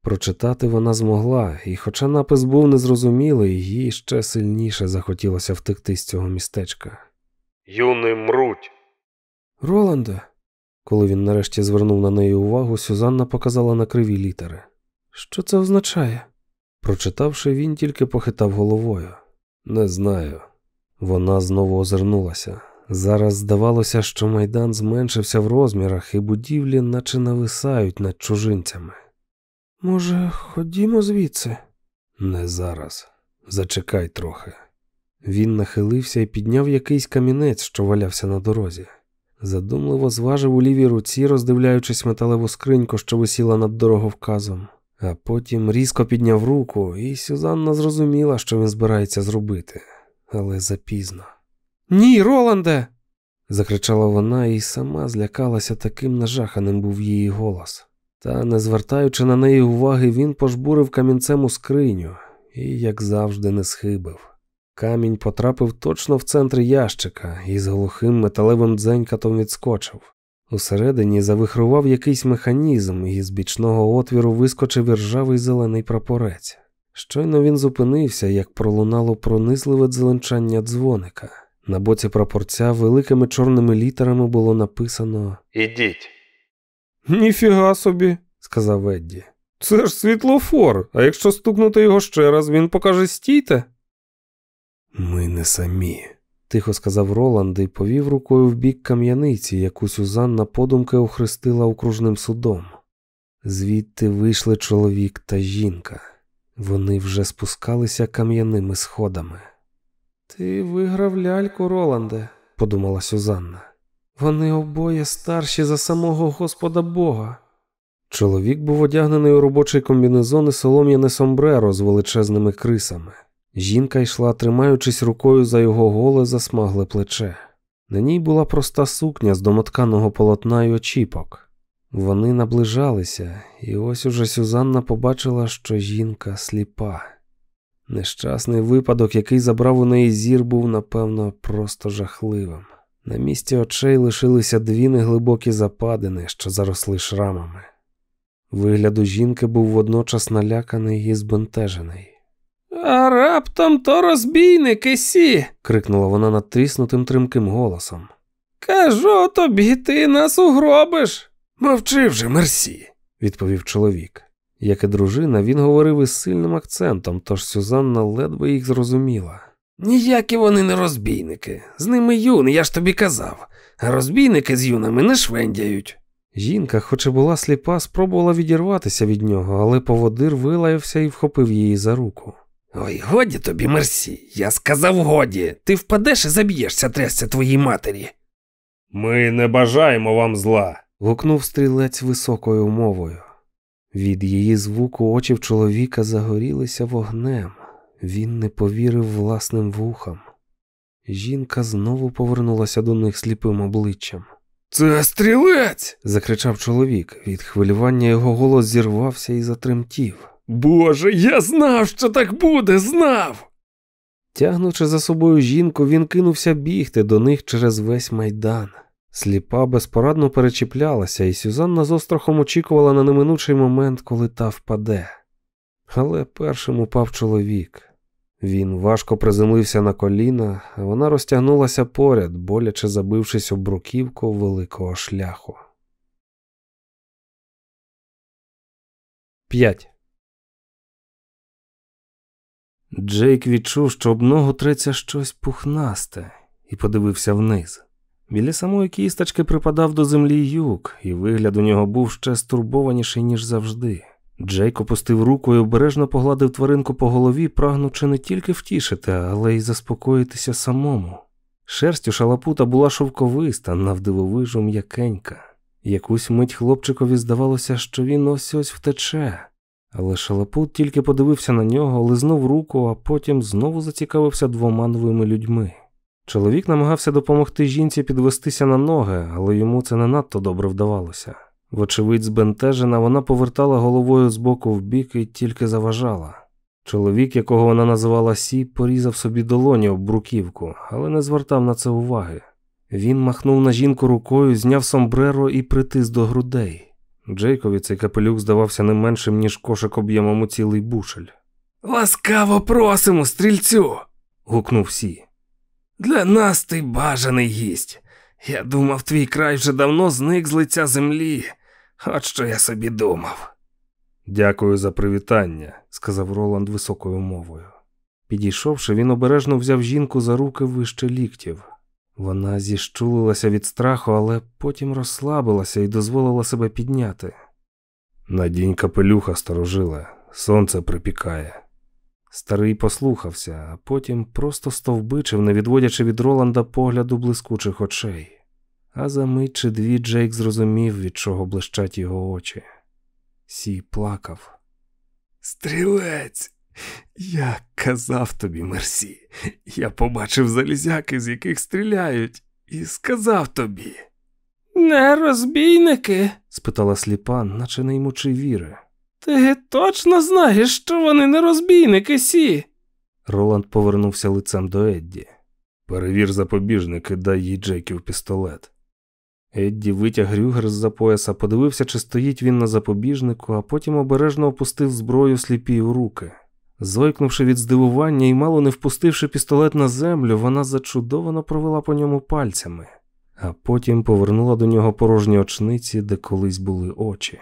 Speaker 1: Прочитати вона змогла, і, хоча напис був незрозумілий, їй ще сильніше захотілося втекти з цього містечка. Юни мруть. Роланде, коли він нарешті звернув на неї увагу, Сюзанна показала на криві літери. Що це означає? Прочитавши, він тільки похитав головою. Не знаю. Вона знову озирнулася. Зараз здавалося, що майдан зменшився в розмірах, і будівлі наче нависають над чужинцями.
Speaker 2: Може, ходімо звідси?
Speaker 1: Не зараз. Зачекай трохи. Він нахилився і підняв якийсь камінець, що валявся на дорозі. Задумливо зважив у лівій руці, роздивляючись металеву скриньку, що висіла над дороговказом. А потім різко підняв руку, і Сюзанна зрозуміла, що він збирається зробити, але запізно.
Speaker 2: Ні, Роланде.
Speaker 1: закричала вона і сама злякалася таким нажаханим був її голос. Та, не звертаючи на неї уваги, він пожбурив камінцем у скриню і, як завжди, не схибив. Камінь потрапив точно в центр ящика і з глухим металевим дзенькатом відскочив. Усередині завихрував якийсь механізм, і з бічного отвіру вискочив іржавий зелений прапорець. Щойно він зупинився, як пролунало пронизливе дзеленчання дзвоника. На боці прапорця великими чорними літерами було написано
Speaker 3: Ідіть.
Speaker 2: Ніфіга собі,
Speaker 1: сказав Едді.
Speaker 2: Це ж світлофор, а якщо стукнути його ще раз, він покаже стійте.
Speaker 1: Ми не самі, тихо сказав Роланд і повів рукою в бік кам'яниці, яку Сюзанна подумки охрестила окружним судом. Звідти вийшли чоловік та жінка. Вони вже спускалися кам'яними сходами.
Speaker 2: Ти виграв ляльку, Роланде,
Speaker 1: подумала Сюзанна.
Speaker 2: Вони обоє старші за самого Господа Бога.
Speaker 1: Чоловік був одягнений у робочий комбінезон і солом'яне сомбреро з величезними крисами. Жінка йшла, тримаючись рукою за його голе засмагле плече. На ній була проста сукня з домотканого полотна й очіпок. Вони наближалися, і ось уже Сюзанна побачила, що жінка сліпа. Нещасний випадок, який забрав у неї зір, був, напевно, просто жахливим. На місці очей лишилися дві неглибокі западини, що заросли шрамами. Вигляд у жінки був водночас наляканий і збентежений.
Speaker 2: А раптом то розбійники сі.
Speaker 1: крикнула вона надтріснутим тримким голосом.
Speaker 2: Кажу тобі, ти нас угробиш.
Speaker 1: Мовчи вже, мерсі, відповів чоловік. Як і дружина, він говорив із сильним акцентом, тож Сюзанна ледве їх зрозуміла.
Speaker 2: Ніякі вони не розбійники. З ними юни, я ж тобі казав, а розбійники з юнами не швендяють.
Speaker 1: Жінка, хоч і була сліпа, спробувала відірватися від нього, але поводир вилаявся і вхопив її за руку.
Speaker 2: Ой, годі тобі, мерсі, я сказав годі. Ти впадеш і заб'єшся трясся твоїй матері.
Speaker 3: Ми не бажаємо вам зла.
Speaker 1: гукнув стрілець високою мовою. Від її звуку очі в чоловіка загорілися вогнем. Він не повірив власним вухам. Жінка знову повернулася до них сліпим обличчям.
Speaker 2: Це стрілець.
Speaker 1: закричав чоловік. Від хвилювання його голос зірвався і затремтів.
Speaker 2: Боже, я знав, що так буде, знав.
Speaker 1: Тягнучи за собою жінку, він кинувся бігти до них через весь майдан. Сліпа безпорадно перечіплялася, і Сюзанна з острахом очікувала на неминучий момент, коли та впаде. Але першим упав чоловік. Він важко приземлився на коліна, а вона розтягнулася поряд, боляче забившись об бруківку великого шляху. 5. Джейк відчув, що об ногу треться щось пухнасте, і подивився вниз. Біля самої кісточки припадав до землі юк, і вигляд у нього був ще стурбованіший, ніж завжди. Джейк опустив руку і обережно погладив тваринку по голові, прагнучи не тільки втішити, але й заспокоїтися самому. Шерсть у шалапута була шовковиста, навдивовижу м'якенька. Якусь мить хлопчикові здавалося, що він ось ось втече. Але шалапут тільки подивився на нього, лизнув руку, а потім знову зацікавився двома новими людьми. Чоловік намагався допомогти жінці підвестися на ноги, але йому це не надто добре вдавалося. Вочевидь, збентежена, вона повертала головою з боку в бік і тільки заважала. Чоловік, якого вона називала Сі, порізав собі долоні об бруківку, але не звертав на це уваги. Він махнув на жінку рукою, зняв сомбреро і притис до грудей. Джейкові цей капелюх здавався не меншим, ніж кошик об'ємом у цілий бушель.
Speaker 2: Ласкаво просимо, стрільцю.
Speaker 1: гукнув Сі.
Speaker 2: Для нас ти бажаний гість. Я думав, твій край вже давно зник з лиця землі. От що я собі думав.
Speaker 1: Дякую за привітання, сказав Роланд високою мовою. Підійшовши, він обережно взяв жінку за руки вище ліктів. Вона зіщулилася від страху, але потім розслабилася і дозволила себе підняти. Надінь капелюха старожила, сонце припікає. Старий послухався, а потім просто стовбичив, не відводячи від Роланда погляду блискучих очей. А за мить чи дві Джейк зрозумів, від чого блищать його очі. Сі плакав.
Speaker 2: Стрілець, я казав тобі, Мерсі, я побачив залізяки, з яких стріляють, і сказав тобі. Не розбійники?
Speaker 1: спитала сліпа, наче не ймучи віри.
Speaker 2: Ти точно знаєш, що вони не розбійники, Сі?
Speaker 1: Роланд повернувся лицем до Едді. Перевір запобіжник і дай їй Джейків пістолет. Едді витяг рюгер з за пояса, подивився, чи стоїть він на запобіжнику, а потім обережно опустив зброю сліпій у руки. Зойкнувши від здивування і мало не впустивши пістолет на землю, вона зачудовано провела по ньому пальцями, а потім повернула до нього порожні очниці, де колись були очі.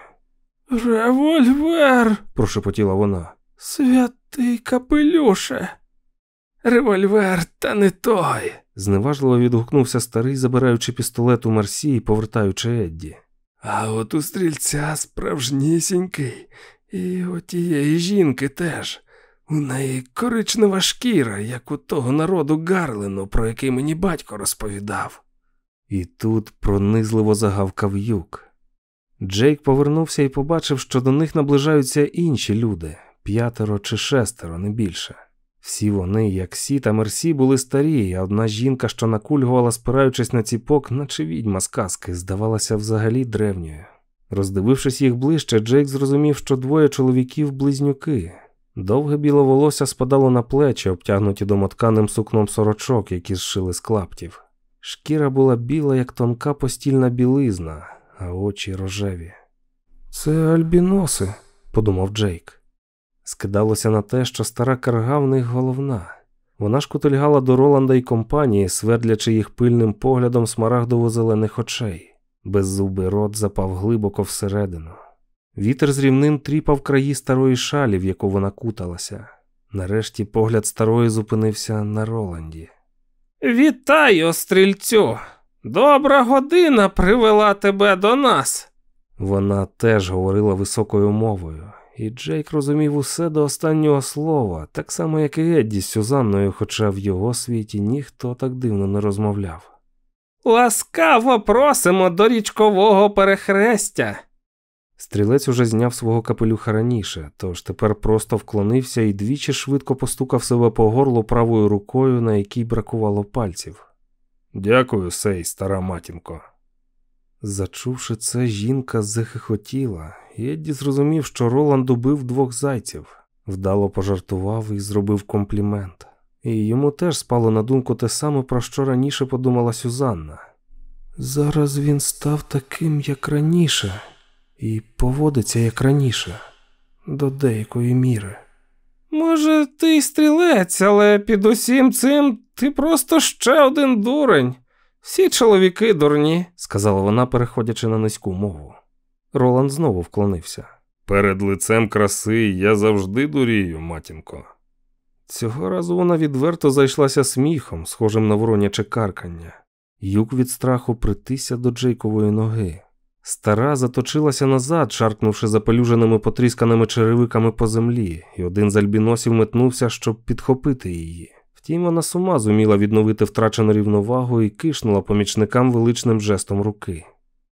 Speaker 2: Револьвер,
Speaker 1: прошепотіла вона.
Speaker 2: Святий капелюше. Револьвер, та не той.
Speaker 1: Зневажливо відгукнувся старий, забираючи пістолет у Мерсі і повертаючи Едді.
Speaker 2: А от у стрільця справжнісінький, і у тієї жінки теж. У неї коричнева шкіра, як у того народу Гарлену, про який мені батько розповідав.
Speaker 1: І тут пронизливо загавкав Юк. Джейк повернувся і побачив, що до них наближаються інші люди п'ятеро чи шестеро, не більше. Всі вони, як Сі та Мерсі, були старі, а одна жінка, що накульгувала, спираючись на ціпок, наче відьма з казки, здавалася взагалі древньою. Роздивившись їх ближче, Джейк зрозумів, що двоє чоловіків близнюки. Довге біле волосся спадало на плечі, обтягнуті домотканим сукном сорочок, які зшили з клаптів. Шкіра була біла, як тонка постільна білизна, а очі рожеві. Це альбіноси, подумав Джейк. Скидалося на те, що стара карга в них головна. Вона шкутильгала до Роланда і компанії, свердлячи їх пильним поглядом смарагдово-зелених очей. Беззубий рот запав глибоко всередину. Вітер з рівнин тріпав краї старої шалі, в яку вона куталася. Нарешті погляд старої зупинився на Роланді.
Speaker 2: Вітаю, стрільцю! Добра година привела тебе до нас.
Speaker 1: Вона теж говорила високою мовою, і Джейк розумів усе до останнього слова, так само, як і Едді з Сюзанною, хоча в його світі ніхто так дивно не розмовляв.
Speaker 2: Ласкаво просимо до річкового перехрестя.
Speaker 1: Стрілець уже зняв свого капелюха раніше, тож тепер просто вклонився і двічі швидко постукав себе по горлу правою рукою, на якій бракувало пальців. Дякую, сей, стара матінко. Зачувши це, жінка захихотіла, і Едді зрозумів, що Роланд убив двох зайців, вдало пожартував і зробив комплімент. І йому теж спало на думку те саме, про що раніше подумала Сюзанна. Зараз він став таким, як раніше, і поводиться як раніше, до деякої міри.
Speaker 2: Може, ти й стрілець, але під усім цим ти просто ще один дурень. Всі чоловіки дурні,
Speaker 1: сказала вона, переходячи на низьку мову. Роланд знову вклонився. Перед лицем краси я завжди дурію, матінко. Цього разу вона відверто зайшлася сміхом, схожим на вороняче каркання. Юк від страху притися до Джейкової ноги. Стара заточилася назад, шаркнувши запелюженими потрісканими черевиками по землі, і один з альбіносів метнувся, щоб підхопити її. Втім, вона сума зуміла відновити втрачену рівновагу і кишнула помічникам величним жестом руки.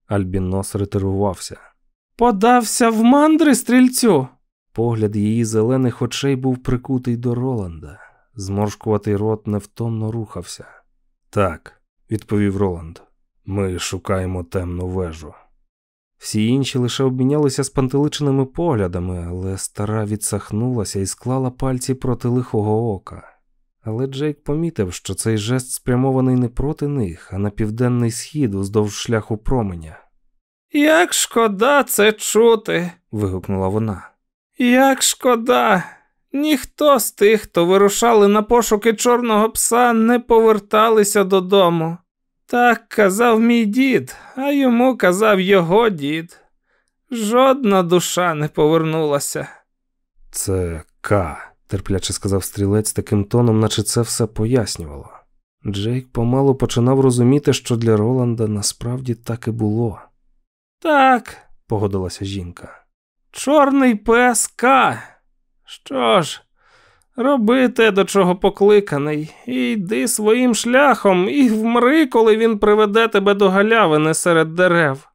Speaker 1: Альбінос ретирувався.
Speaker 2: Подався в мандри стрільцю.
Speaker 1: Погляд її зелених очей був прикутий до Роланда. Зморшкуватий рот невтомно рухався. Так, відповів Роланд, ми шукаємо темну вежу. Всі інші лише обмінялися спантеличеними поглядами, але стара відсахнулася і склала пальці проти лихого ока. Але Джейк помітив, що цей жест спрямований не проти них, а на південний схід уздовж шляху променя.
Speaker 2: Як шкода це чути,
Speaker 1: вигукнула вона.
Speaker 2: Як шкода, ніхто з тих, хто вирушали на пошуки чорного пса, не поверталися додому. Так казав мій дід, а йому казав його дід. Жодна душа не повернулася.
Speaker 1: Це К, терпляче сказав стрілець таким тоном, наче це все пояснювало. Джейк помалу починав розуміти, що для Роланда насправді так і було.
Speaker 2: Так,
Speaker 1: погодилася жінка.
Speaker 2: Чорний пес К. Що ж, роби те, до чого покликаний, і йди своїм шляхом і вмри, коли він приведе тебе до галявини серед дерев.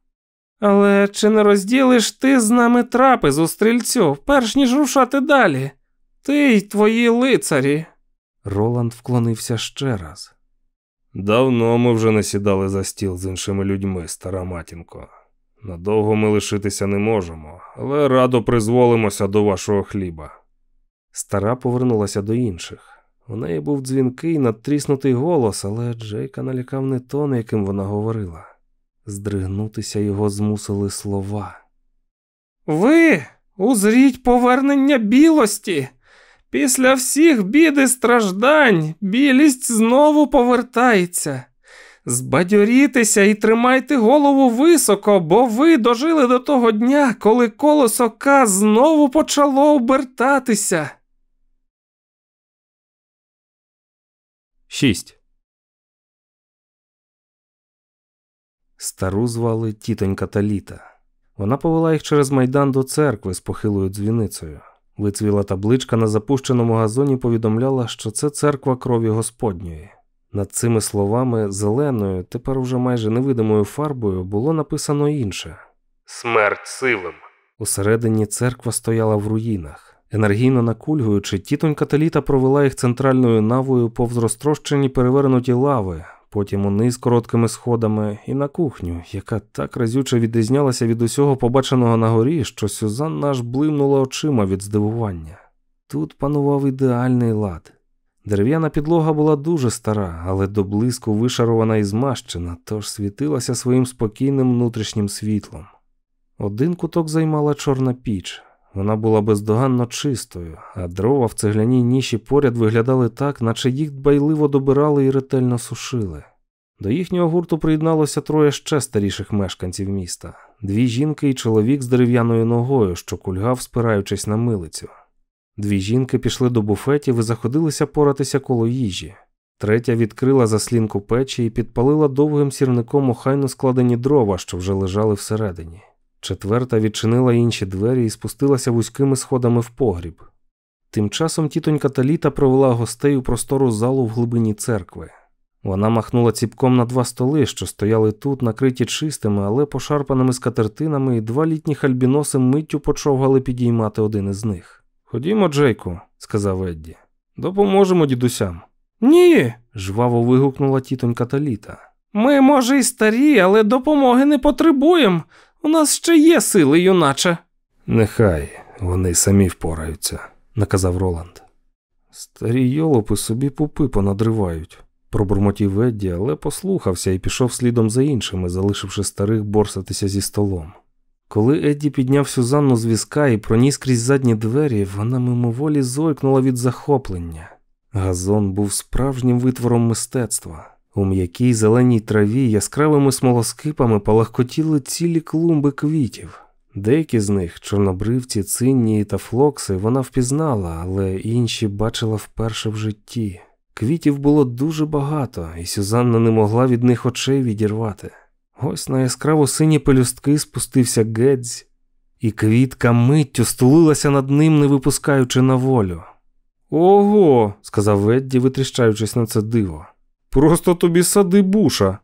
Speaker 2: Але чи не розділиш ти з нами трапезу, стрільцю, перш ніж рушати далі? Ти й твої лицарі.
Speaker 1: Роланд вклонився ще раз.
Speaker 3: Давно ми вже не сідали за стіл з іншими людьми, стара матінко. Надовго ми лишитися не можемо, але радо призволимося до вашого хліба.
Speaker 1: Стара повернулася до інших. У неї був дзвінкий, надтріснутий голос, але Джейка налякав не тон, яким вона говорила. Здригнутися його змусили слова.
Speaker 2: Ви узріть повернення білості. Після всіх бід і страждань білість знову повертається. Збадьорітеся і тримайте голову високо, бо ви дожили до того дня, коли колесо К знову почало обертатися.
Speaker 1: 6. Стару звали тітонька Таліта. Вона повела їх через майдан до церкви з похилою дзвіницею. Вицвіла табличка на запущеному газоні повідомляла, що це церква крові Господньої. Над цими словами зеленою, тепер уже майже невидимою фарбою було написано інше
Speaker 3: Смерть сивим.
Speaker 1: Усередині церква стояла в руїнах. Енергійно накульгуючи, тітонька Таліта провела їх центральною навою повз розтрощені перевернуті лави, потім униз короткими сходами і на кухню, яка так разюче відрізнялася від усього побаченого на горі, що Сюзанна аж блимнула очима від здивування. Тут панував ідеальний лад. Дерев'яна підлога була дуже стара, але до блиску вишарована і змащена, тож світилася своїм спокійним внутрішнім світлом. Один куток займала чорна піч. Вона була бездоганно чистою, а дрова в цегляній ніші поряд виглядали так, наче їх дбайливо добирали і ретельно сушили. До їхнього гурту приєдналося троє ще старіших мешканців міста: дві жінки і чоловік з дерев'яною ногою, що кульгав, спираючись на милицю. Дві жінки пішли до буфетів і заходилися поратися коло їжі. Третя відкрила заслінку печі і підпалила довгим сірником охайно складені дрова, що вже лежали всередині. Четверта відчинила інші двері і спустилася вузькими сходами в погріб. Тим часом тітонька Таліта провела гостей у простору залу в глибині церкви. Вона махнула ціпком на два столи, що стояли тут, накриті чистими, але пошарпаними скатертинами, і два літніх альбіноси миттю почовгали підіймати один із них. Ходімо, Джейку, сказав Едді. Допоможемо дідусям.
Speaker 2: Ні,
Speaker 1: жваво вигукнула тітонька Таліта.
Speaker 2: ми, може, й старі, але допомоги не потребуємо. У нас ще є сили, юначе.
Speaker 1: Нехай вони самі впораються, наказав Роланд. Старі йолопи собі пупи понадривають, пробурмотів Едді, але послухався і пішов слідом за іншими, залишивши старих борсатися зі столом. Коли Едді підняв Сюзанну з візка і проніс крізь задні двері, вона мимоволі зойкнула від захоплення. Газон був справжнім витвором мистецтва. У м'якій зеленій траві яскравими смолоскипами палахкотіли цілі клумби квітів. Деякі з них, чорнобривці, цинні та флокси, вона впізнала, але інші бачила вперше в житті. Квітів було дуже багато, і Сюзанна не могла від них очей відірвати. Ось на яскраво сині пелюстки спустився гедзь, і квітка миттю стулилася над ним, не випускаючи на волю. Ого, сказав Ведді, витріщаючись на це диво. Просто тобі сади буша.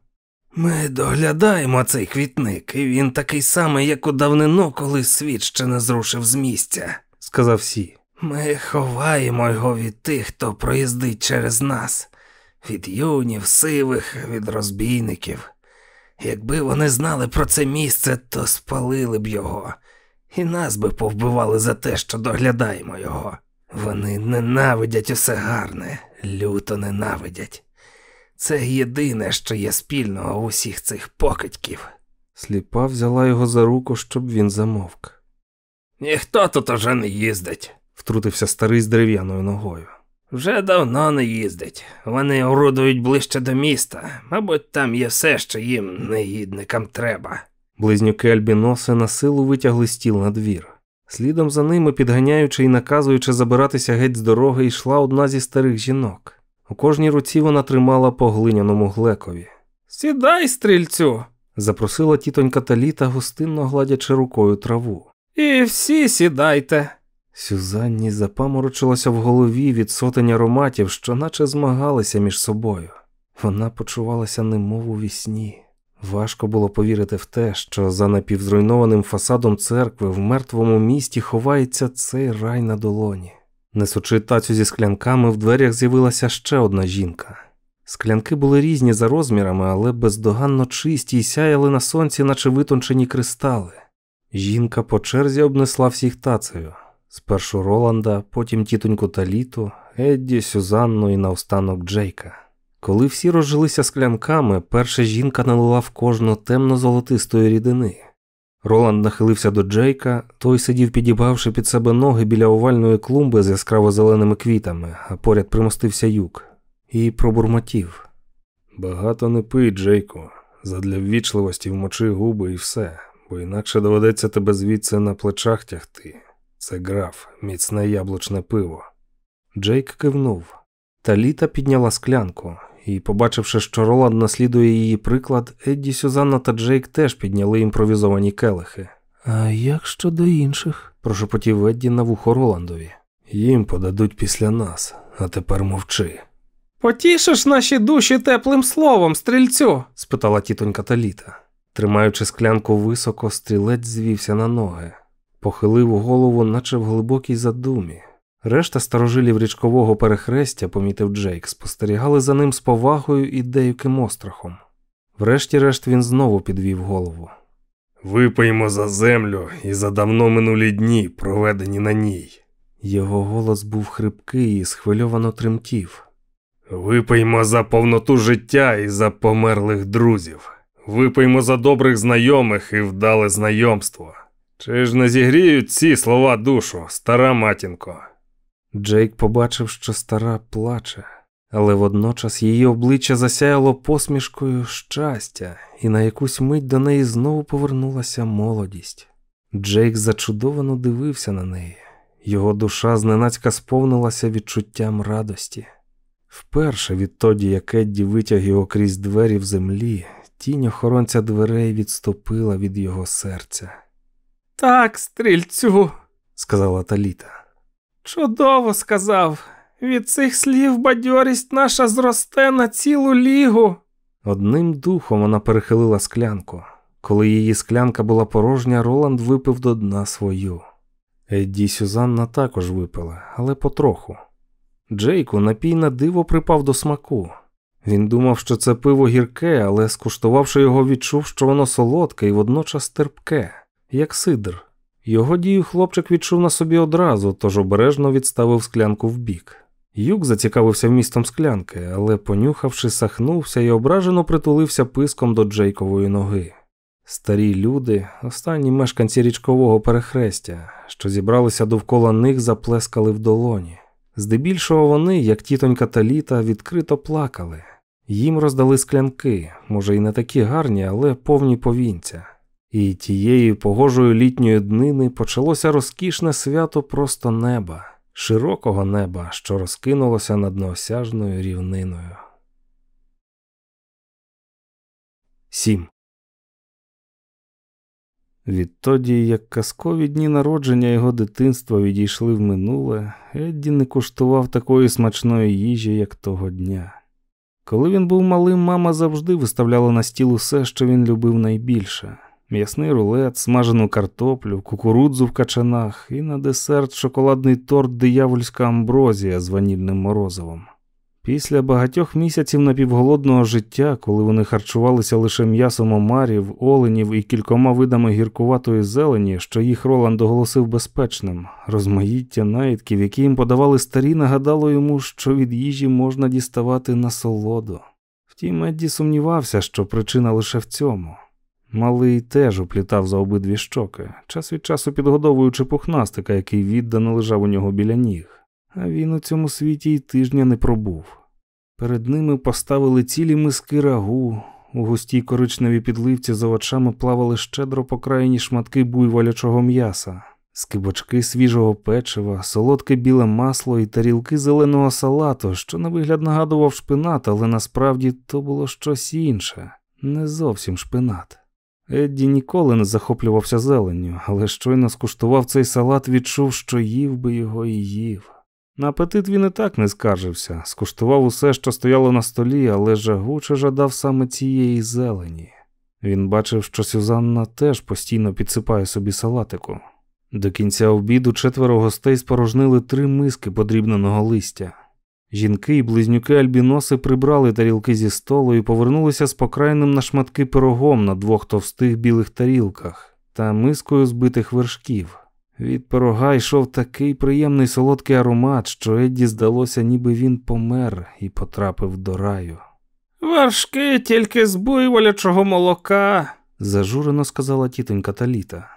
Speaker 2: Ми доглядаємо цей квітник, і він такий самий, як у давнину, коли світ ще не зрушив з місця,
Speaker 1: сказав Сі.
Speaker 2: Ми ховаємо його від тих, хто проїздить через нас, від юнів, сивих, від розбійників. Якби вони знали про це місце, то спалили б його, і нас би повбивали за те, що доглядаємо його. Вони ненавидять усе гарне, люто ненавидять. Це єдине, що є спільного у усіх цих покидьків.
Speaker 1: Сліпа взяла його за руку, щоб він замовк.
Speaker 2: Ніхто тут уже не їздить,
Speaker 1: втрутився старий з дерев'яною ногою.
Speaker 2: Вже давно не їздить. Вони орудують ближче до міста. Мабуть, там є все, що їм негідникам треба.
Speaker 1: Близнюки альбіноси на силу витягли стіл на двір. Слідом за ними, підганяючи і наказуючи забиратися геть з дороги, йшла одна зі старих жінок. У кожній руці вона тримала по глиняному глекові.
Speaker 2: Сідай, стрільцю,
Speaker 1: запросила тітонька Таліта, гостинно гладячи рукою траву.
Speaker 2: І всі сідайте.
Speaker 1: Сюзанні запаморочилося в голові від сотень ароматів, що наче змагалися між собою. Вона почувалася немов у вісні. Важко було повірити в те, що за напівзруйнованим фасадом церкви в мертвому місті ховається цей рай на долоні. Несучи тацю зі склянками, в дверях з'явилася ще одна жінка. Склянки були різні за розмірами, але бездоганно чисті і сяяли на сонці, наче витончені кристали. Жінка по черзі обнесла всіх тацею. Спершу Роланда, потім тітоньку Таліту, Едді, Сюзанну і наостанок Джейка. Коли всі розжилися склянками, перша жінка налила в кожну темно-золотистої рідини. Роланд нахилився до Джейка, той сидів, підібавши під себе ноги біля овальної клумби з яскраво зеленими квітами, а поряд примостився юк, і пробурмотів. Багато не пий, Джейку, задля ввічливості вмочи губи і все, бо інакше доведеться тебе звідси на плечах тягти. Це граф, міцне яблучне пиво. Джейк кивнув. Таліта підняла склянку, і, побачивши, що Роланд наслідує її приклад, Едді, Сюзанна та Джейк теж підняли імпровізовані келихи. А як щодо інших? прошепотів Едді на вухо Роландові. Їм подадуть після нас, а тепер мовчи.
Speaker 2: Потішиш наші душі теплим словом, стрільцю?
Speaker 1: спитала тітонька Таліта. Тримаючи склянку високо, стрілець звівся на ноги, похилив голову, наче в глибокій задумі. Решта старожилів річкового перехрестя, помітив Джейк, спостерігали за ним з повагою і деяким острахом. Врешті-решт він знову підвів голову.
Speaker 3: Випиймо за землю і за давно минулі дні, проведені на ній.
Speaker 1: Його голос був хрипкий і схвильовано тремтів.
Speaker 3: Випиймо за повноту життя і за померлих друзів. Випиймо за добрих знайомих і вдале знайомство. Чи ж не зігріють ці слова душу, стара матінко?
Speaker 1: Джейк побачив, що стара плаче, але водночас її обличчя засяяло посмішкою щастя, і на якусь мить до неї знову повернулася молодість. Джейк зачудовано дивився на неї, його душа зненацька сповнилася відчуттям радості. Вперше відтоді, як Едді витяг його крізь двері в землі, тінь охоронця дверей відступила від його серця.
Speaker 2: Так, стрільцю,
Speaker 1: сказала Таліта.
Speaker 2: Чудово сказав. Від цих слів бадьорість наша зросте на цілу лігу.
Speaker 1: Одним духом вона перехилила склянку. Коли її склянка була порожня, Роланд випив до дна свою. Едді Сюзанна також випила, але потроху. Джейку напій на диво припав до смаку. Він думав, що це пиво гірке, але скуштувавши його, відчув, що воно солодке і водночас терпке, як сидр. Його дію хлопчик відчув на собі одразу, тож обережно відставив склянку вбік. Юк зацікавився вмістом склянки, але, понюхавши, сахнувся і ображено притулився писком до Джейкової ноги. Старі люди, останні мешканці річкового перехрестя, що зібралися довкола них, заплескали в долоні. Здебільшого вони, як тітонька та літа, відкрито плакали. Їм роздали склянки, може, і не такі гарні, але повні повінця. І тієї погожої літньої днини почалося розкішне свято просто неба, широкого неба, що розкинулося над неосяжною рівниною. 7. Відтоді, як казкові дні народження його дитинства відійшли в минуле, Едді не куштував такої смачної їжі, як того дня. Коли він був малим, мама завжди виставляла на стіл усе, що він любив найбільше м'ясний рулет, смажену картоплю, кукурудзу в качанах і на десерт шоколадний торт диявольська амброзія з ванільним морозивом. Після багатьох місяців напівголодного життя, коли вони харчувалися лише м'ясом омарів, оленів і кількома видами гіркуватої зелені, що їх Роланд оголосив безпечним, розмаїття наїдків, які їм подавали старі, нагадало йому, що від їжі можна діставати насолоду. Втім, Едді сумнівався, що причина лише в цьому. Малий теж оплітав за обидві щоки, час від часу підгодовуючи пухнастика, який віддано лежав у нього біля ніг, а він у цьому світі й тижня не пробув. Перед ними поставили цілі миски рагу, у густій коричневій підливці за очами плавали щедро покраєні шматки буйволячого м'яса, скибочки свіжого печива, солодке біле масло і тарілки зеленого салату, що на вигляд нагадував шпинат, але насправді то було щось інше, не зовсім шпинат. Едді ніколи не захоплювався зеленню, але щойно скуштував цей салат, відчув, що їв би його і їв. На апетит він і так не скаржився, скуштував усе, що стояло на столі, але жагуче жадав саме цієї зелені. Він бачив, що Сюзанна теж постійно підсипає собі салатику. До кінця обіду четверо гостей спорожнили три миски подрібненого листя. Жінки і близнюки альбіноси прибрали тарілки зі столу і повернулися з покрайним на шматки пирогом на двох товстих білих тарілках та мискою збитих вершків. Від пирога йшов такий приємний солодкий аромат, що Едді здалося, ніби він помер і потрапив до раю.
Speaker 2: Вершки тільки з буйволячого молока,
Speaker 1: зажурено сказала тітонька Таліта.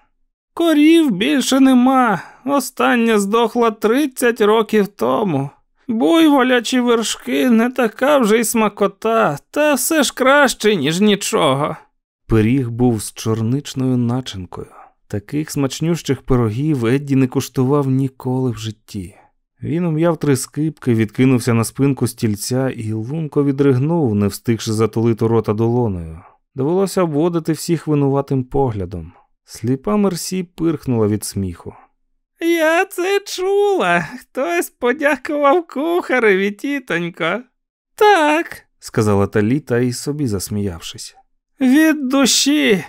Speaker 2: Корів більше нема. Остання здохла 30 років тому. Буйволячі вершки не така вже й смакота, та все ж краще, ніж нічого.
Speaker 1: Пиріг був з чорничною начинкою. Таких смачнющих пирогів Едді не куштував ніколи в житті. Він ум'яв три скипки, відкинувся на спинку стільця і лунко відригнув, не встигши затулити рота долоною. Довелося обводити всіх винуватим поглядом. Сліпа Мерсі пирхнула від сміху.
Speaker 2: Я це чула. Хтось подякував кухареві, тітонько. Так,
Speaker 1: сказала Таліта і собі засміявшись.
Speaker 2: Від душі.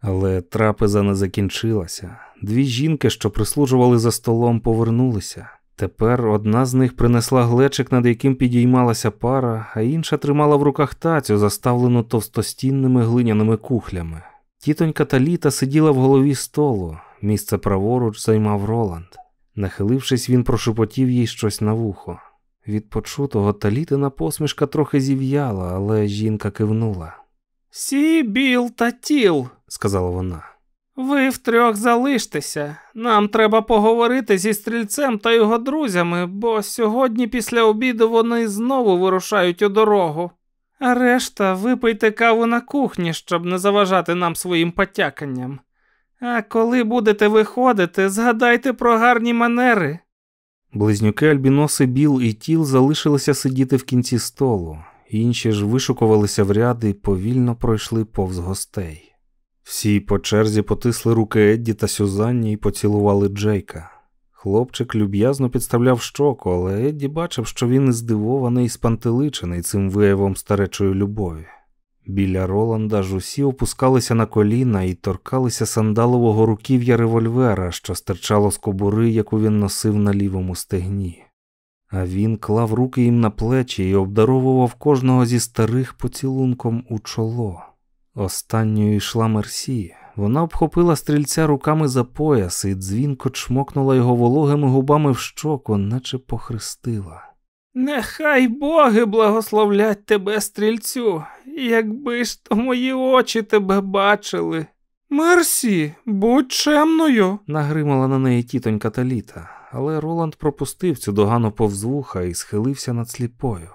Speaker 1: Але трапеза не закінчилася. Дві жінки, що прислужували за столом, повернулися. Тепер одна з них принесла глечик, над яким підіймалася пара, а інша тримала в руках тацю, заставлену товстостінними глиняними кухлями. Тітонька Таліта сиділа в голові столу, місце праворуч займав Роланд. Нахилившись, він прошепотів їй щось на вухо. Від почутого Талітина посмішка трохи зів'яла, але жінка кивнула.
Speaker 2: Сі, біл та тіл,
Speaker 1: сказала вона.
Speaker 2: Ви втрьох залиштеся. Нам треба поговорити зі стрільцем та його друзями, бо сьогодні після обіду вони знову вирушають у дорогу. А решта випийте каву на кухні, щоб не заважати нам своїм потяканням. А коли будете виходити, згадайте про гарні манери.
Speaker 1: Близнюки Альбіноси Біл і Тіл залишилися сидіти в кінці столу, інші ж вишукувалися в ряди і повільно пройшли повз гостей. Всі по черзі потисли руки Едді та Сюзанні і поцілували Джейка. Хлопчик люб'язно підставляв щоку, але Едді бачив, що він здивований і спантеличений цим виявом старечої любові. Біля Роланда ж усі опускалися на коліна і торкалися сандалового руків'я револьвера, що стирчало з кобури, яку він носив на лівому стегні. А він клав руки їм на плечі і обдаровував кожного зі старих поцілунком у чоло. Останньою йшла Мерсі. Вона обхопила стрільця руками за пояс і дзвінко чмокнула його вологими губами в щоку, наче похрестила.
Speaker 2: Нехай боги благословлять тебе, стрільцю, якби ж то мої очі тебе бачили. Мерсі, будь чемною,
Speaker 1: нагримала на неї тітонька Таліта, але Роланд пропустив цю догану повз вуха і схилився над сліпою.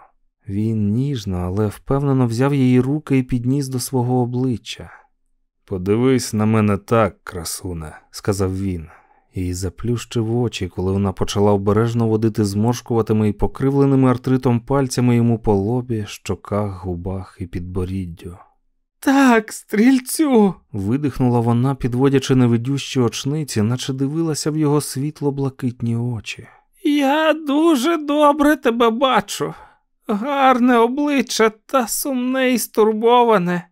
Speaker 1: Він ніжно, але впевнено взяв її руки і підніс до свого обличчя. Подивись на мене так, красуне, сказав він, і заплющив очі, коли вона почала обережно водити зморшкуватими і покривленими артритом пальцями йому по лобі, щоках, губах і підборіддю.
Speaker 2: Так, стрільцю,
Speaker 1: видихнула вона, підводячи невидющі очниці, наче дивилася в його світло блакитні очі.
Speaker 2: Я дуже добре тебе бачу. Гарне обличчя та сумне і стурбоване.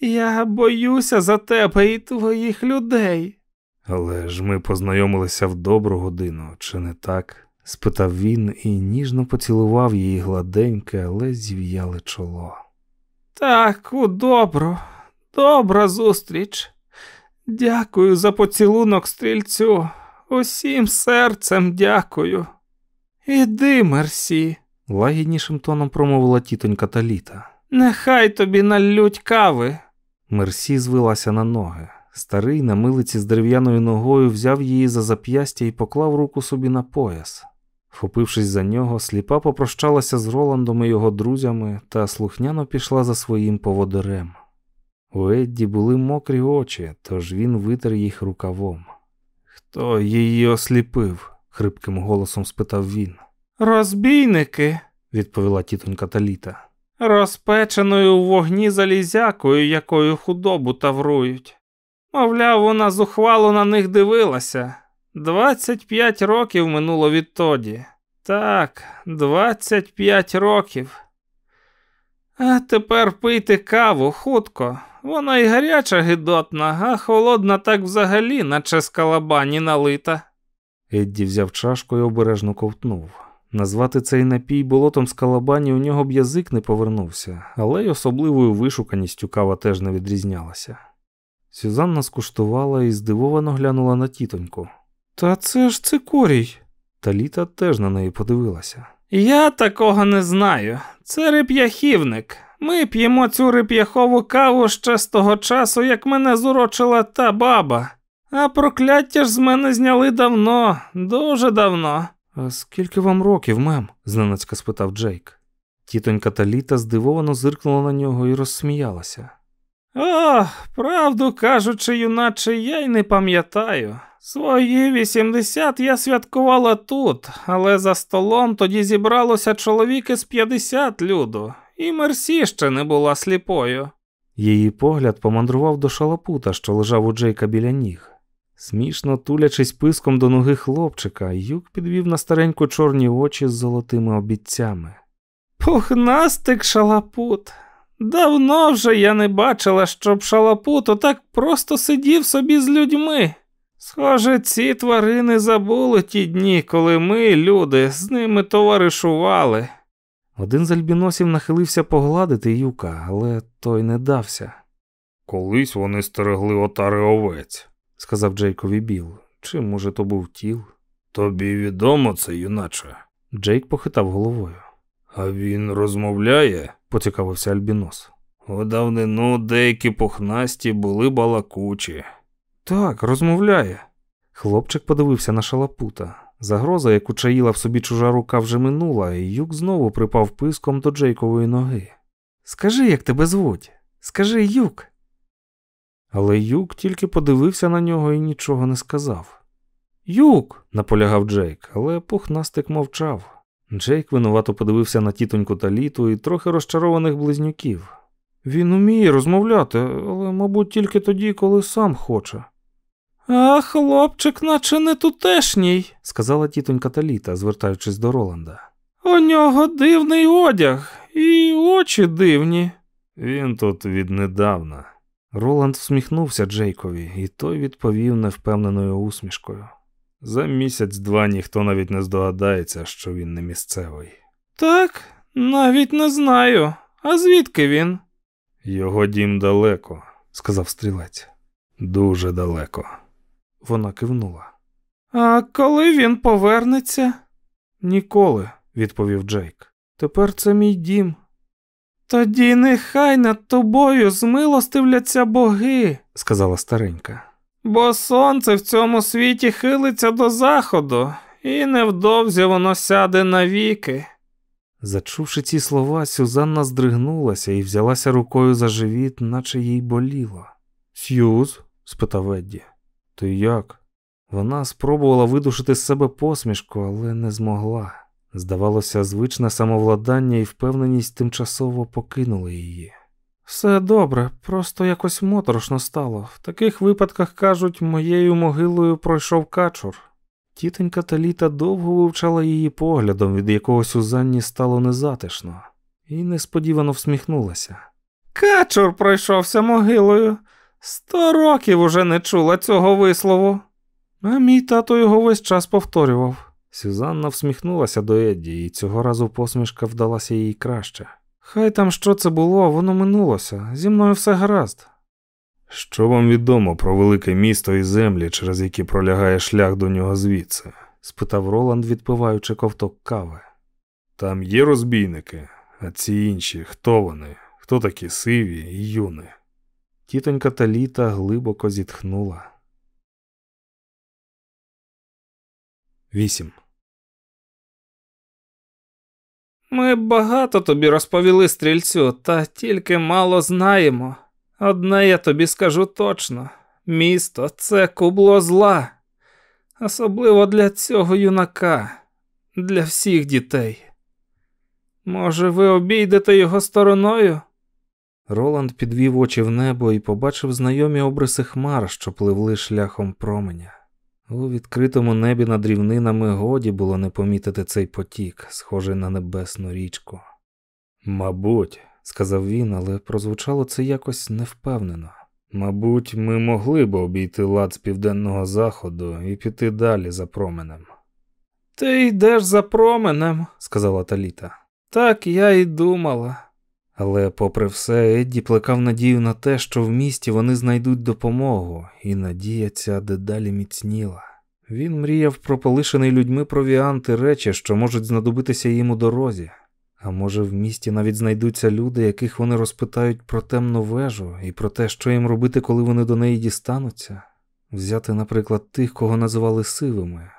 Speaker 2: Я боюся за тебе і твоїх людей.
Speaker 1: Але ж ми познайомилися в добру годину, чи не так? спитав він і ніжно поцілував її гладеньке, але зів'яле чоло.
Speaker 2: Так, у добру, добра зустріч. Дякую за поцілунок стрільцю. Усім серцем дякую. Іди, Мерсі,
Speaker 1: лагіднішим тоном промовила тітонька Таліта.
Speaker 2: Нехай тобі налють кави.
Speaker 1: Мерсі звелася на ноги. Старий на милиці з дерев'яною ногою взяв її за зап'ястя і поклав руку собі на пояс. Вхопившись за нього, сліпа попрощалася з Роландом і його друзями та слухняно пішла за своїм поводирем. У Едді були мокрі очі, тож він витер їх рукавом. Хто її осліпив? хрипким голосом спитав він.
Speaker 2: Розбійники,
Speaker 1: відповіла тітонька Таліта.
Speaker 2: розпеченою у вогні залізякою, якою худобу таврують. Мовляв, вона зухвало на них дивилася. Двадцять п'ять років минуло відтоді. Так, двадцять п'ять років. А тепер пийте каву хутко. Вона і гаряча гидотна, а холодна так взагалі, наче з калабані налита.
Speaker 1: Едді взяв чашку і обережно ковтнув. Назвати цей напій болотом з калабані у нього б язик не повернувся, але й особливою вишуканістю кава теж не відрізнялася. Сюзанна скуштувала і здивовано глянула на тітоньку.
Speaker 2: Та це ж цикорій.
Speaker 1: Таліта теж на неї подивилася.
Speaker 2: Я такого не знаю. Це реп'яхівник. Ми п'ємо цю реп'яхову каву ще з того часу, як мене зурочила та баба. А прокляття ж з мене зняли давно, дуже давно.
Speaker 1: А скільки вам років, мем? зненацька спитав Джейк. Тітонька Таліта здивовано зиркнула на нього і розсміялася.
Speaker 2: О, правду кажучи, юначе, я й не пам'ятаю. Свої 80 я святкувала тут, але за столом тоді зібралося чоловік із 50 люду, і Мерсі ще не була сліпою.
Speaker 1: Її погляд помандрував до шалапута, що лежав у Джейка біля ніг. Смішно тулячись писком до ноги хлопчика, юк підвів на стареньку чорні очі з золотими обіцями.
Speaker 2: Пухнастик шалапут. Давно вже я не бачила, щоб шалапут отак просто сидів собі з людьми. Схоже, ці тварини забули ті дні, коли ми, люди, з ними товаришували.
Speaker 1: Один з альбіносів нахилився погладити юка, але той не дався.
Speaker 3: Колись вони стерегли отари овець,
Speaker 1: сказав Джейкові Біл. Чи, може, то був тіл?
Speaker 3: Тобі відомо це, юначе?
Speaker 1: Джейк похитав головою.
Speaker 3: А він розмовляє?
Speaker 1: Поцікавився Альбінос.
Speaker 3: У давнину деякі пухнасті були балакучі.
Speaker 1: Так, розмовляє. Хлопчик подивився на шалапута. Загроза, яку чаїла в собі чужа рука, вже минула, і юк знову припав писком до Джейкової ноги. Скажи, як тебе звуть? Скажи юк. Але юк тільки подивився на нього і нічого не сказав. Юк, наполягав Джейк, але пухнастик мовчав. Джейк винувато подивився на тітоньку та літу і трохи розчарованих близнюків. Він уміє розмовляти, але, мабуть, тільки тоді, коли сам хоче.
Speaker 2: А хлопчик, наче не тутешній,
Speaker 1: сказала тітонька Таліта, звертаючись до Роланда.
Speaker 2: У нього дивний одяг, і очі дивні.
Speaker 3: Він тут віднедавна.
Speaker 1: Роланд всміхнувся Джейкові, і той відповів невпевненою усмішкою.
Speaker 3: За місяць-два ніхто навіть не здогадається, що він не місцевий.
Speaker 2: Так, навіть не знаю. А звідки він?
Speaker 3: Його дім далеко, сказав стрілець. Дуже далеко.
Speaker 1: Вона кивнула.
Speaker 2: А коли він повернеться?
Speaker 1: Ніколи, відповів Джейк. Тепер це мій дім.
Speaker 2: Тоді нехай над тобою змилостивляться боги, сказала старенька. Бо сонце в цьому світі хилиться до заходу, і невдовзі воно сяде навіки.
Speaker 1: Зачувши ці слова, Сюзанна здригнулася і взялася рукою за живіт, наче їй боліло. Сьюз? спитав Едді. Ти як? Вона спробувала видушити з себе посмішку, але не змогла. Здавалося, звичне самовладання і впевненість тимчасово покинули її. Все добре, просто якось моторошно стало. В таких випадках кажуть, моєю могилою пройшов качур. Тітонька Таліта довго вивчала її поглядом, від якого Сюзанні стало незатишно, і несподівано всміхнулася.
Speaker 2: Качур пройшовся могилою. Сто років уже не чула цього вислову.
Speaker 1: А мій тато його весь час повторював. Сюзанна всміхнулася до Едді, і цього разу посмішка вдалася їй краще. Хай там що це було, воно минулося. Зі мною все гаразд.
Speaker 3: Що вам відомо про велике місто і землі, через які пролягає шлях до нього звідси?
Speaker 1: спитав Роланд, відпиваючи ковток кави.
Speaker 3: Там є розбійники, а ці інші хто вони? Хто такі сиві і юни?
Speaker 1: Тітонька Таліта глибоко зітхнула. 8.
Speaker 2: Ми багато тобі розповіли стрільцю, та тільки мало знаємо. Одне я тобі скажу точно: місто це кубло зла, особливо для цього юнака, для всіх дітей. Може, ви обійдете його стороною?
Speaker 1: Роланд підвів очі в небо і побачив знайомі обриси хмар, що пливли шляхом променя. У відкритому небі над рівнинами годі було не помітити цей потік, схожий на небесну річку. Мабуть, сказав він, але прозвучало це якось невпевнено. Мабуть, ми могли б обійти лад з південного заходу і піти далі за променем.
Speaker 2: Ти йдеш за променем,
Speaker 1: сказала Таліта.
Speaker 2: Так я й думала.
Speaker 1: Але, попри все, Едді плекав надію на те, що в місті вони знайдуть допомогу, і надія ця дедалі міцніла. Він мріяв про полишений людьми провіанти речі, що можуть знадобитися їм у дорозі. А може, в місті навіть знайдуться люди, яких вони розпитають про темну вежу і про те, що їм робити, коли вони до неї дістануться. Взяти, наприклад, тих, кого називали сивими.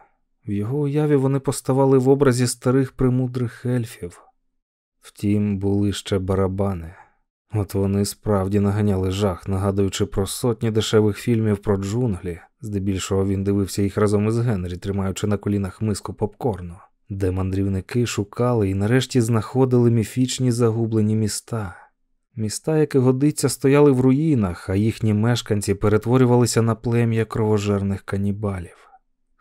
Speaker 1: В його уяві вони поставали в образі старих примудрих ельфів. Втім, були ще барабани. От вони справді наганяли жах, нагадуючи про сотні дешевих фільмів про джунглі, здебільшого він дивився їх разом із Генрі, тримаючи на колінах миску попкорну, де мандрівники шукали і нарешті знаходили міфічні загублені міста. Міста, які годиться, стояли в руїнах, а їхні мешканці перетворювалися на плем'я кровожерних канібалів.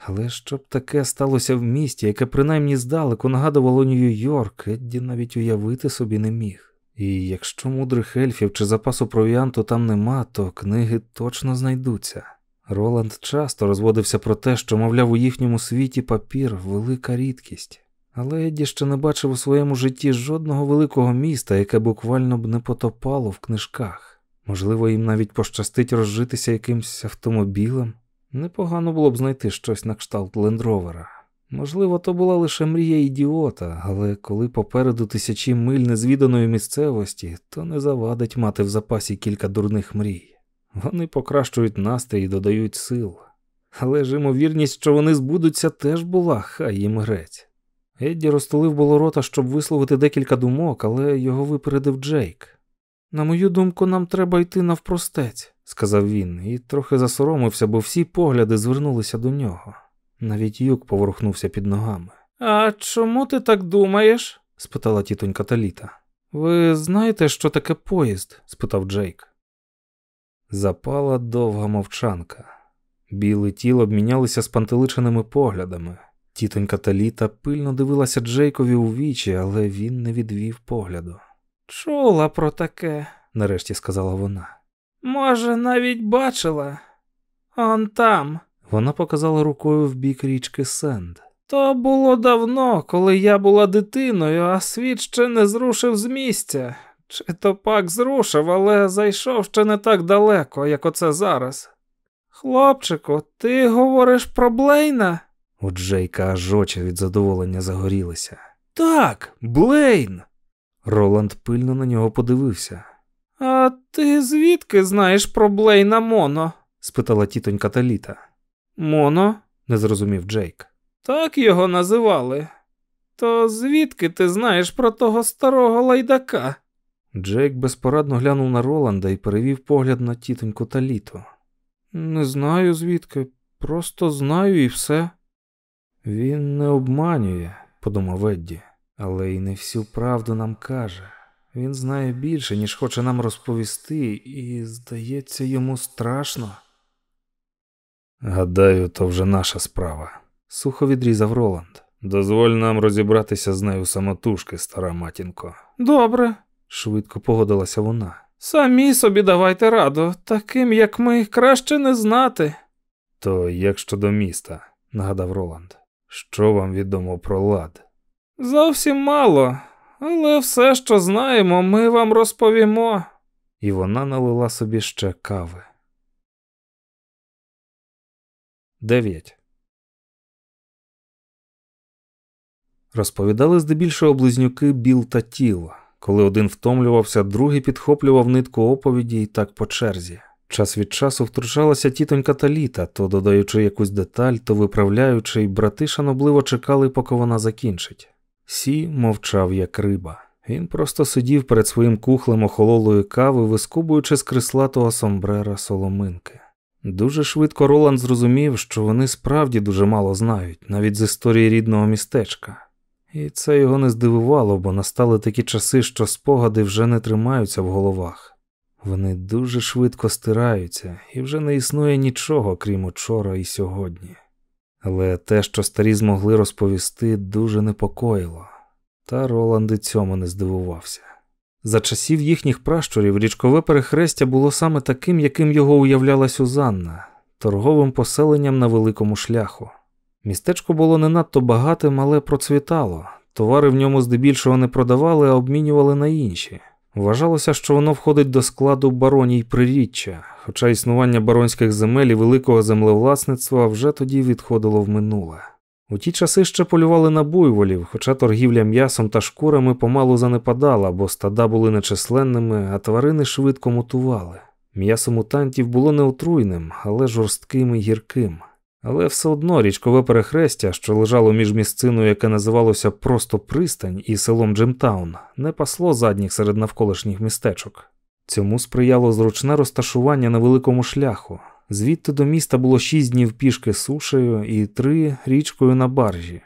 Speaker 1: Але щоб таке сталося в місті, яке принаймні здалеку нагадувало Нью-Йорк, Едді навіть уявити собі не міг. І якщо мудрих ельфів чи запасу провіанту там нема, то книги точно знайдуться. Роланд часто розводився про те, що, мовляв, у їхньому світі папір велика рідкість. Але Едді ще не бачив у своєму житті жодного великого міста, яке буквально б не потопало в книжках. Можливо, їм навіть пощастить розжитися якимсь автомобілем. Непогано було б знайти щось на кшталт лендровера. Можливо, то була лише мрія ідіота, але коли попереду тисячі миль незвіданої місцевості, то не завадить мати в запасі кілька дурних мрій. Вони покращують настрій і додають сил. Але ж ймовірність, що вони збудуться, теж була, хай їм грець. Едді розтулив було рота, щоб висловити декілька думок, але його випередив Джейк. На мою думку, нам треба йти навпростець, сказав він, і трохи засоромився, бо всі погляди звернулися до нього. Навіть юк поворухнувся під ногами.
Speaker 2: А чому ти так думаєш?
Speaker 1: спитала тітонька Таліта. Ви знаєте, що таке поїзд? спитав Джейк. Запала довга мовчанка. Білий тіло обмінялися спантеличеними поглядами. Тітонька Таліта пильно дивилася Джейкові у вічі, але він не відвів погляду.
Speaker 2: Чула про таке,
Speaker 1: нарешті сказала вона.
Speaker 2: Може, навіть бачила. Он там.
Speaker 1: Вона показала рукою в бік річки Сенд.
Speaker 2: То було давно, коли я була дитиною, а світ ще не зрушив з місця. Чи то пак зрушив, але зайшов ще не так далеко, як оце зараз. Хлопчику, ти говориш про Блейна?
Speaker 1: У Джейка аж очі від задоволення загорілися. Так, Блейн. Роланд пильно на нього подивився.
Speaker 2: А ти звідки знаєш про Блейна Моно?
Speaker 1: спитала тітонька Таліта.
Speaker 2: Моно?
Speaker 1: не зрозумів Джейк.
Speaker 2: Так його називали. То звідки ти знаєш про того старого лайдака?
Speaker 1: Джейк безпорадно глянув на Роланда і перевів погляд на тітоньку Таліту.
Speaker 2: Не знаю звідки, просто знаю і все.
Speaker 1: Він не обманює, подумав Едді, але й не всю правду нам каже. Він знає більше, ніж хоче нам розповісти, і, здається, йому страшно. Гадаю, то вже наша справа, сухо відрізав Роланд. Дозволь нам розібратися з нею самотужки, стара матінко.
Speaker 2: Добре,
Speaker 1: швидко погодилася вона.
Speaker 2: Самі собі давайте раду, таким, як ми, краще не знати.
Speaker 1: То як щодо міста, нагадав Роланд, що вам відомо про лад?
Speaker 2: Зовсім мало, але все, що знаємо, ми вам розповімо.
Speaker 1: І вона налила собі ще кави. 9. Розповідали здебільшого близнюки Біл та Тіл. Коли один втомлювався, другий підхоплював нитку оповіді і так по черзі. Час від часу втручалася тітонька Таліта, то додаючи якусь деталь, то виправляючи, і брати шанобливо чекали, поки вона закінчить. Сі мовчав, як риба. Він просто сидів перед своїм кухлем охололої кави, вискубуючи з крислатого сомбрера соломинки. Дуже швидко Роланд зрозумів, що вони справді дуже мало знають, навіть з історії рідного містечка. І це його не здивувало, бо настали такі часи, що спогади вже не тримаються в головах. Вони дуже швидко стираються, і вже не існує нічого, крім учора і сьогодні. Але те, що старі змогли розповісти, дуже непокоїло, та Роланд і цьому не здивувався. За часів їхніх пращурів річкове перехрестя було саме таким, яким його уявляла Сюзанна, торговим поселенням на великому шляху. Містечко було не надто багатим, але процвітало. Товари в ньому здебільшого не продавали, а обмінювали на інші. Вважалося, що воно входить до складу бароній приріччя, хоча існування баронських земель і великого землевласництва вже тоді відходило в минуле. У ті часи ще полювали на буйволів, хоча торгівля м'ясом та шкурами помалу занепадала, бо стада були нечисленними, а тварини швидко мутували. М'ясо мутантів було неотруйним, але жорстким і гірким. Але все одно річкове перехрестя, що лежало між місциною, яке називалося просто пристань, і селом Джемтаун, не пасло задніх серед навколишніх містечок. Цьому сприяло зручне розташування на великому шляху. Звідти до міста було шість днів пішки сушею і три річкою на баржі.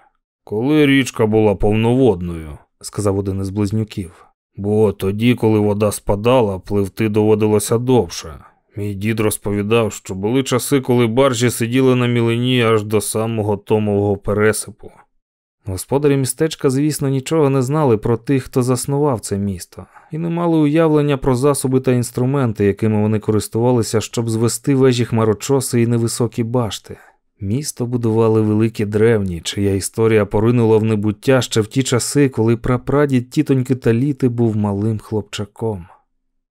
Speaker 3: Коли річка була повноводною,
Speaker 1: сказав один із близнюків.
Speaker 3: Бо тоді, коли вода спадала, пливти доводилося довше. Мій дід розповідав, що були часи, коли баржі сиділи на мілині аж до самого томового пересипу.
Speaker 1: Господарі містечка, звісно, нічого не знали про тих, хто заснував це місто, і не мали уявлення про засоби та інструменти, якими вони користувалися, щоб звести вежі хмарочоси і невисокі башти. Місто будували великі древні, чия історія поринула в небуття ще в ті часи, коли прапрадід тітоньки Таліти був малим хлопчаком.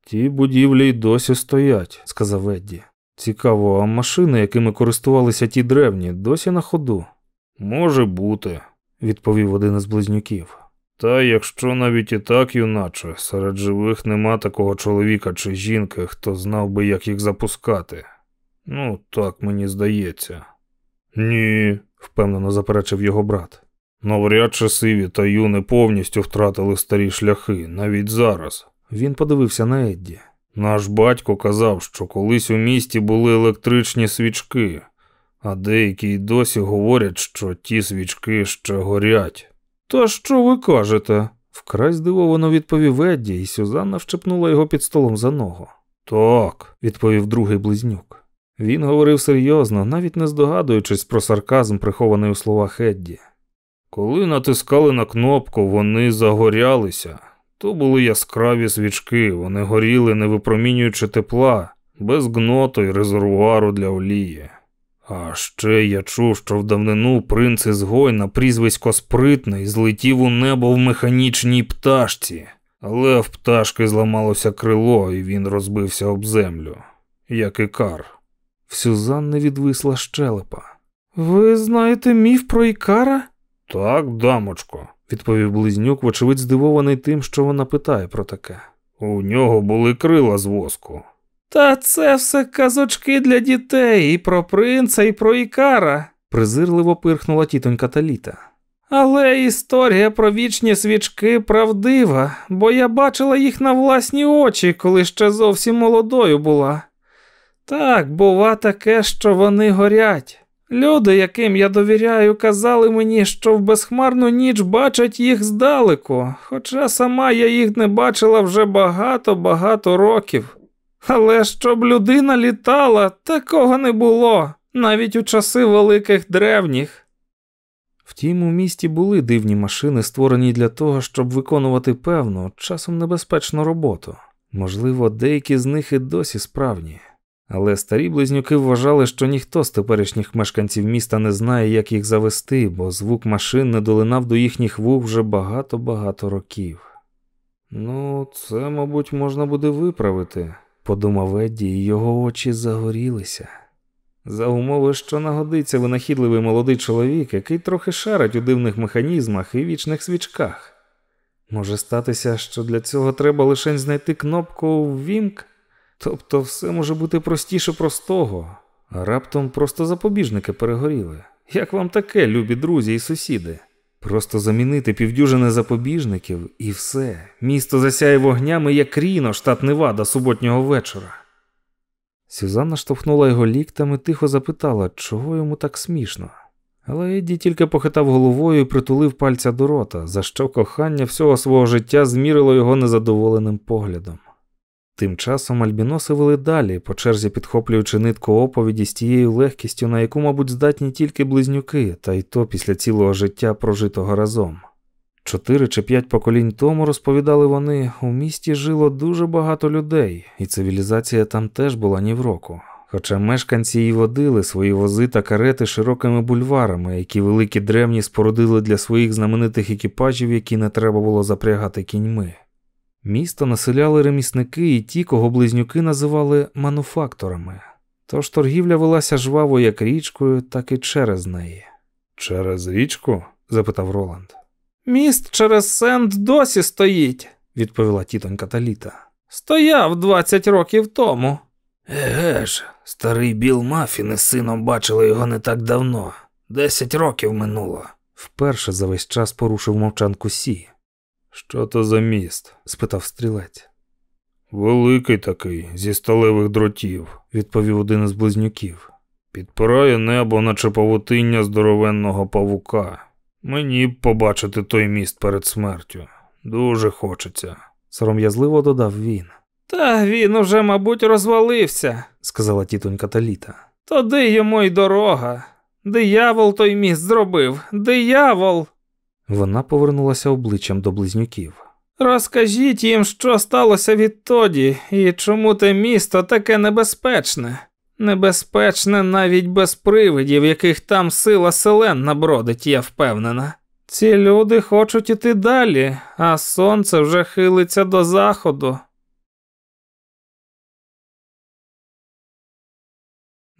Speaker 3: Ті будівлі й досі стоять,
Speaker 1: сказав Едді.
Speaker 3: Цікаво, а машини, якими користувалися ті древні, досі на ходу? Може бути,
Speaker 1: відповів один із близнюків.
Speaker 3: Та якщо навіть і так, юначе, серед живих нема такого чоловіка чи жінки, хто знав би, як їх запускати. Ну, так мені здається. Ні,
Speaker 1: впевнено заперечив його брат.
Speaker 3: Навряд чи сиві та юни повністю втратили старі шляхи, навіть зараз.
Speaker 1: Він подивився на Едді.
Speaker 3: Наш батько казав, що колись у місті були електричні свічки, а деякі й досі говорять, що ті свічки ще горять.
Speaker 1: Та що ви кажете? Вкрай здивовано відповів Едді, і Сюзанна вщепнула його під столом за ногу.
Speaker 3: Так,
Speaker 1: відповів другий близнюк. Він говорив серйозно, навіть не здогадуючись про сарказм, прихований у словах Едді.
Speaker 3: Коли натискали на кнопку, вони загорялися. То були яскраві свічки, вони горіли, не випромінюючи тепла, без гноту й резервуару для олії. А ще я чув, що в давнину принц із Гойна прізвисько спритний злетів у небо в механічній пташці, але в пташки зламалося крило, і він розбився об землю, як ікар.
Speaker 1: В Сюзанни відвисла щелепа. Ви знаєте міф про Ікара?
Speaker 3: Так, дамочко,
Speaker 1: відповів близнюк, вочевидь, здивований тим, що вона питає про таке.
Speaker 3: У нього були крила з воску.
Speaker 2: Та це все казочки для дітей і про принца, і про Ікара,
Speaker 1: презирливо пирхнула тітонька Таліта.
Speaker 2: Але історія про вічні свічки правдива, бо я бачила їх на власні очі, коли ще зовсім молодою була. Так, бува таке, що вони горять. Люди, яким я довіряю, казали мені, що в безхмарну ніч бачать їх здалеку, хоча сама я їх не бачила вже багато-багато років. Але щоб людина літала, такого не було, навіть у часи великих древніх.
Speaker 1: Втім, у місті були дивні машини, створені для того, щоб виконувати певну, часом небезпечну роботу. Можливо, деякі з них і досі справні. Але старі близнюки вважали, що ніхто з теперішніх мешканців міста не знає, як їх завести, бо звук машин не долинав до їхніх вух вже багато-багато років. Ну, це, мабуть, можна буде виправити, подумав Едді, і його очі загорілися. За умови, що нагодиться винахідливий молодий чоловік, який трохи шарить у дивних механізмах і вічних свічках. Може статися, що для цього треба лише знайти кнопку «Вімк»? Тобто все може бути простіше простого, а раптом просто запобіжники перегоріли. Як вам таке, любі друзі і сусіди? Просто замінити півдюжини запобіжників і все. Місто засяє вогнями, як ріно, штат Невада суботнього вечора. Сюзанна штовхнула його ліктами, тихо запитала, чого йому так смішно. Але Едді тільки похитав головою і притулив пальця до рота, за що кохання всього свого життя змірило його незадоволеним поглядом. Тим часом альбіноси вели далі, по черзі підхоплюючи нитку оповіді з тією легкістю, на яку, мабуть, здатні тільки близнюки, та й то після цілого життя прожитого разом. Чотири чи п'ять поколінь тому, розповідали вони, у місті жило дуже багато людей, і цивілізація там теж була ні в року. Хоча мешканці і водили свої вози та карети широкими бульварами, які великі древні спорудили для своїх знаменитих екіпажів, які не треба було запрягати кіньми. Місто населяли ремісники і ті, кого близнюки називали мануфакторами. Тож торгівля велася жваво як річкою, так і через неї.
Speaker 3: Через річку?
Speaker 1: запитав Роланд.
Speaker 2: Міст через Сент досі стоїть,
Speaker 1: відповіла тітонька Таліта.
Speaker 2: Стояв 20 років тому.
Speaker 4: Еге ж, старий Біл Мафін із сином бачили його не так давно. Десять років минуло.
Speaker 1: Вперше за весь час порушив мовчанку Сі.
Speaker 3: Що то за міст?
Speaker 1: спитав стрілець.
Speaker 3: Великий такий, зі сталевих дротів,
Speaker 1: відповів один із близнюків.
Speaker 3: Підпирає небо, наче павутиння здоровенного павука. Мені б побачити той міст перед смертю. Дуже хочеться,
Speaker 1: сором'язливо додав він.
Speaker 2: Та він уже, мабуть, розвалився,
Speaker 1: сказала тітонька Таліта.
Speaker 2: Тоді йому й дорога. Диявол той міст зробив. Диявол.
Speaker 1: Вона повернулася обличчям до близнюків.
Speaker 2: Розкажіть їм, що сталося відтоді, і чому те місто таке небезпечне. Небезпечне навіть без привидів, яких там сила селен набродить, я впевнена. Ці люди хочуть іти далі, а сонце вже хилиться до заходу.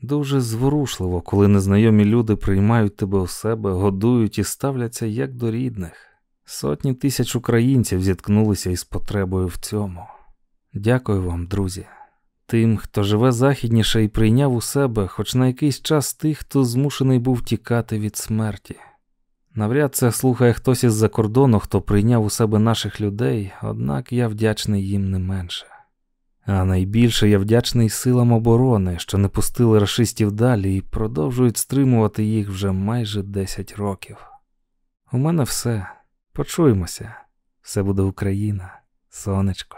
Speaker 1: Дуже зворушливо, коли незнайомі люди приймають тебе у себе, годують і ставляться як до рідних. Сотні тисяч українців зіткнулися із потребою в цьому. Дякую вам, друзі, тим, хто живе західніше і прийняв у себе, хоч на якийсь час тих, хто змушений був тікати від смерті. Навряд це слухає хтось із-за кордону, хто прийняв у себе наших людей, однак я вдячний їм не менше. А найбільше я вдячний силам оборони, що не пустили рашистів далі і продовжують стримувати їх вже майже 10 років. У мене все. Почуємося. Все буде Україна, сонечко.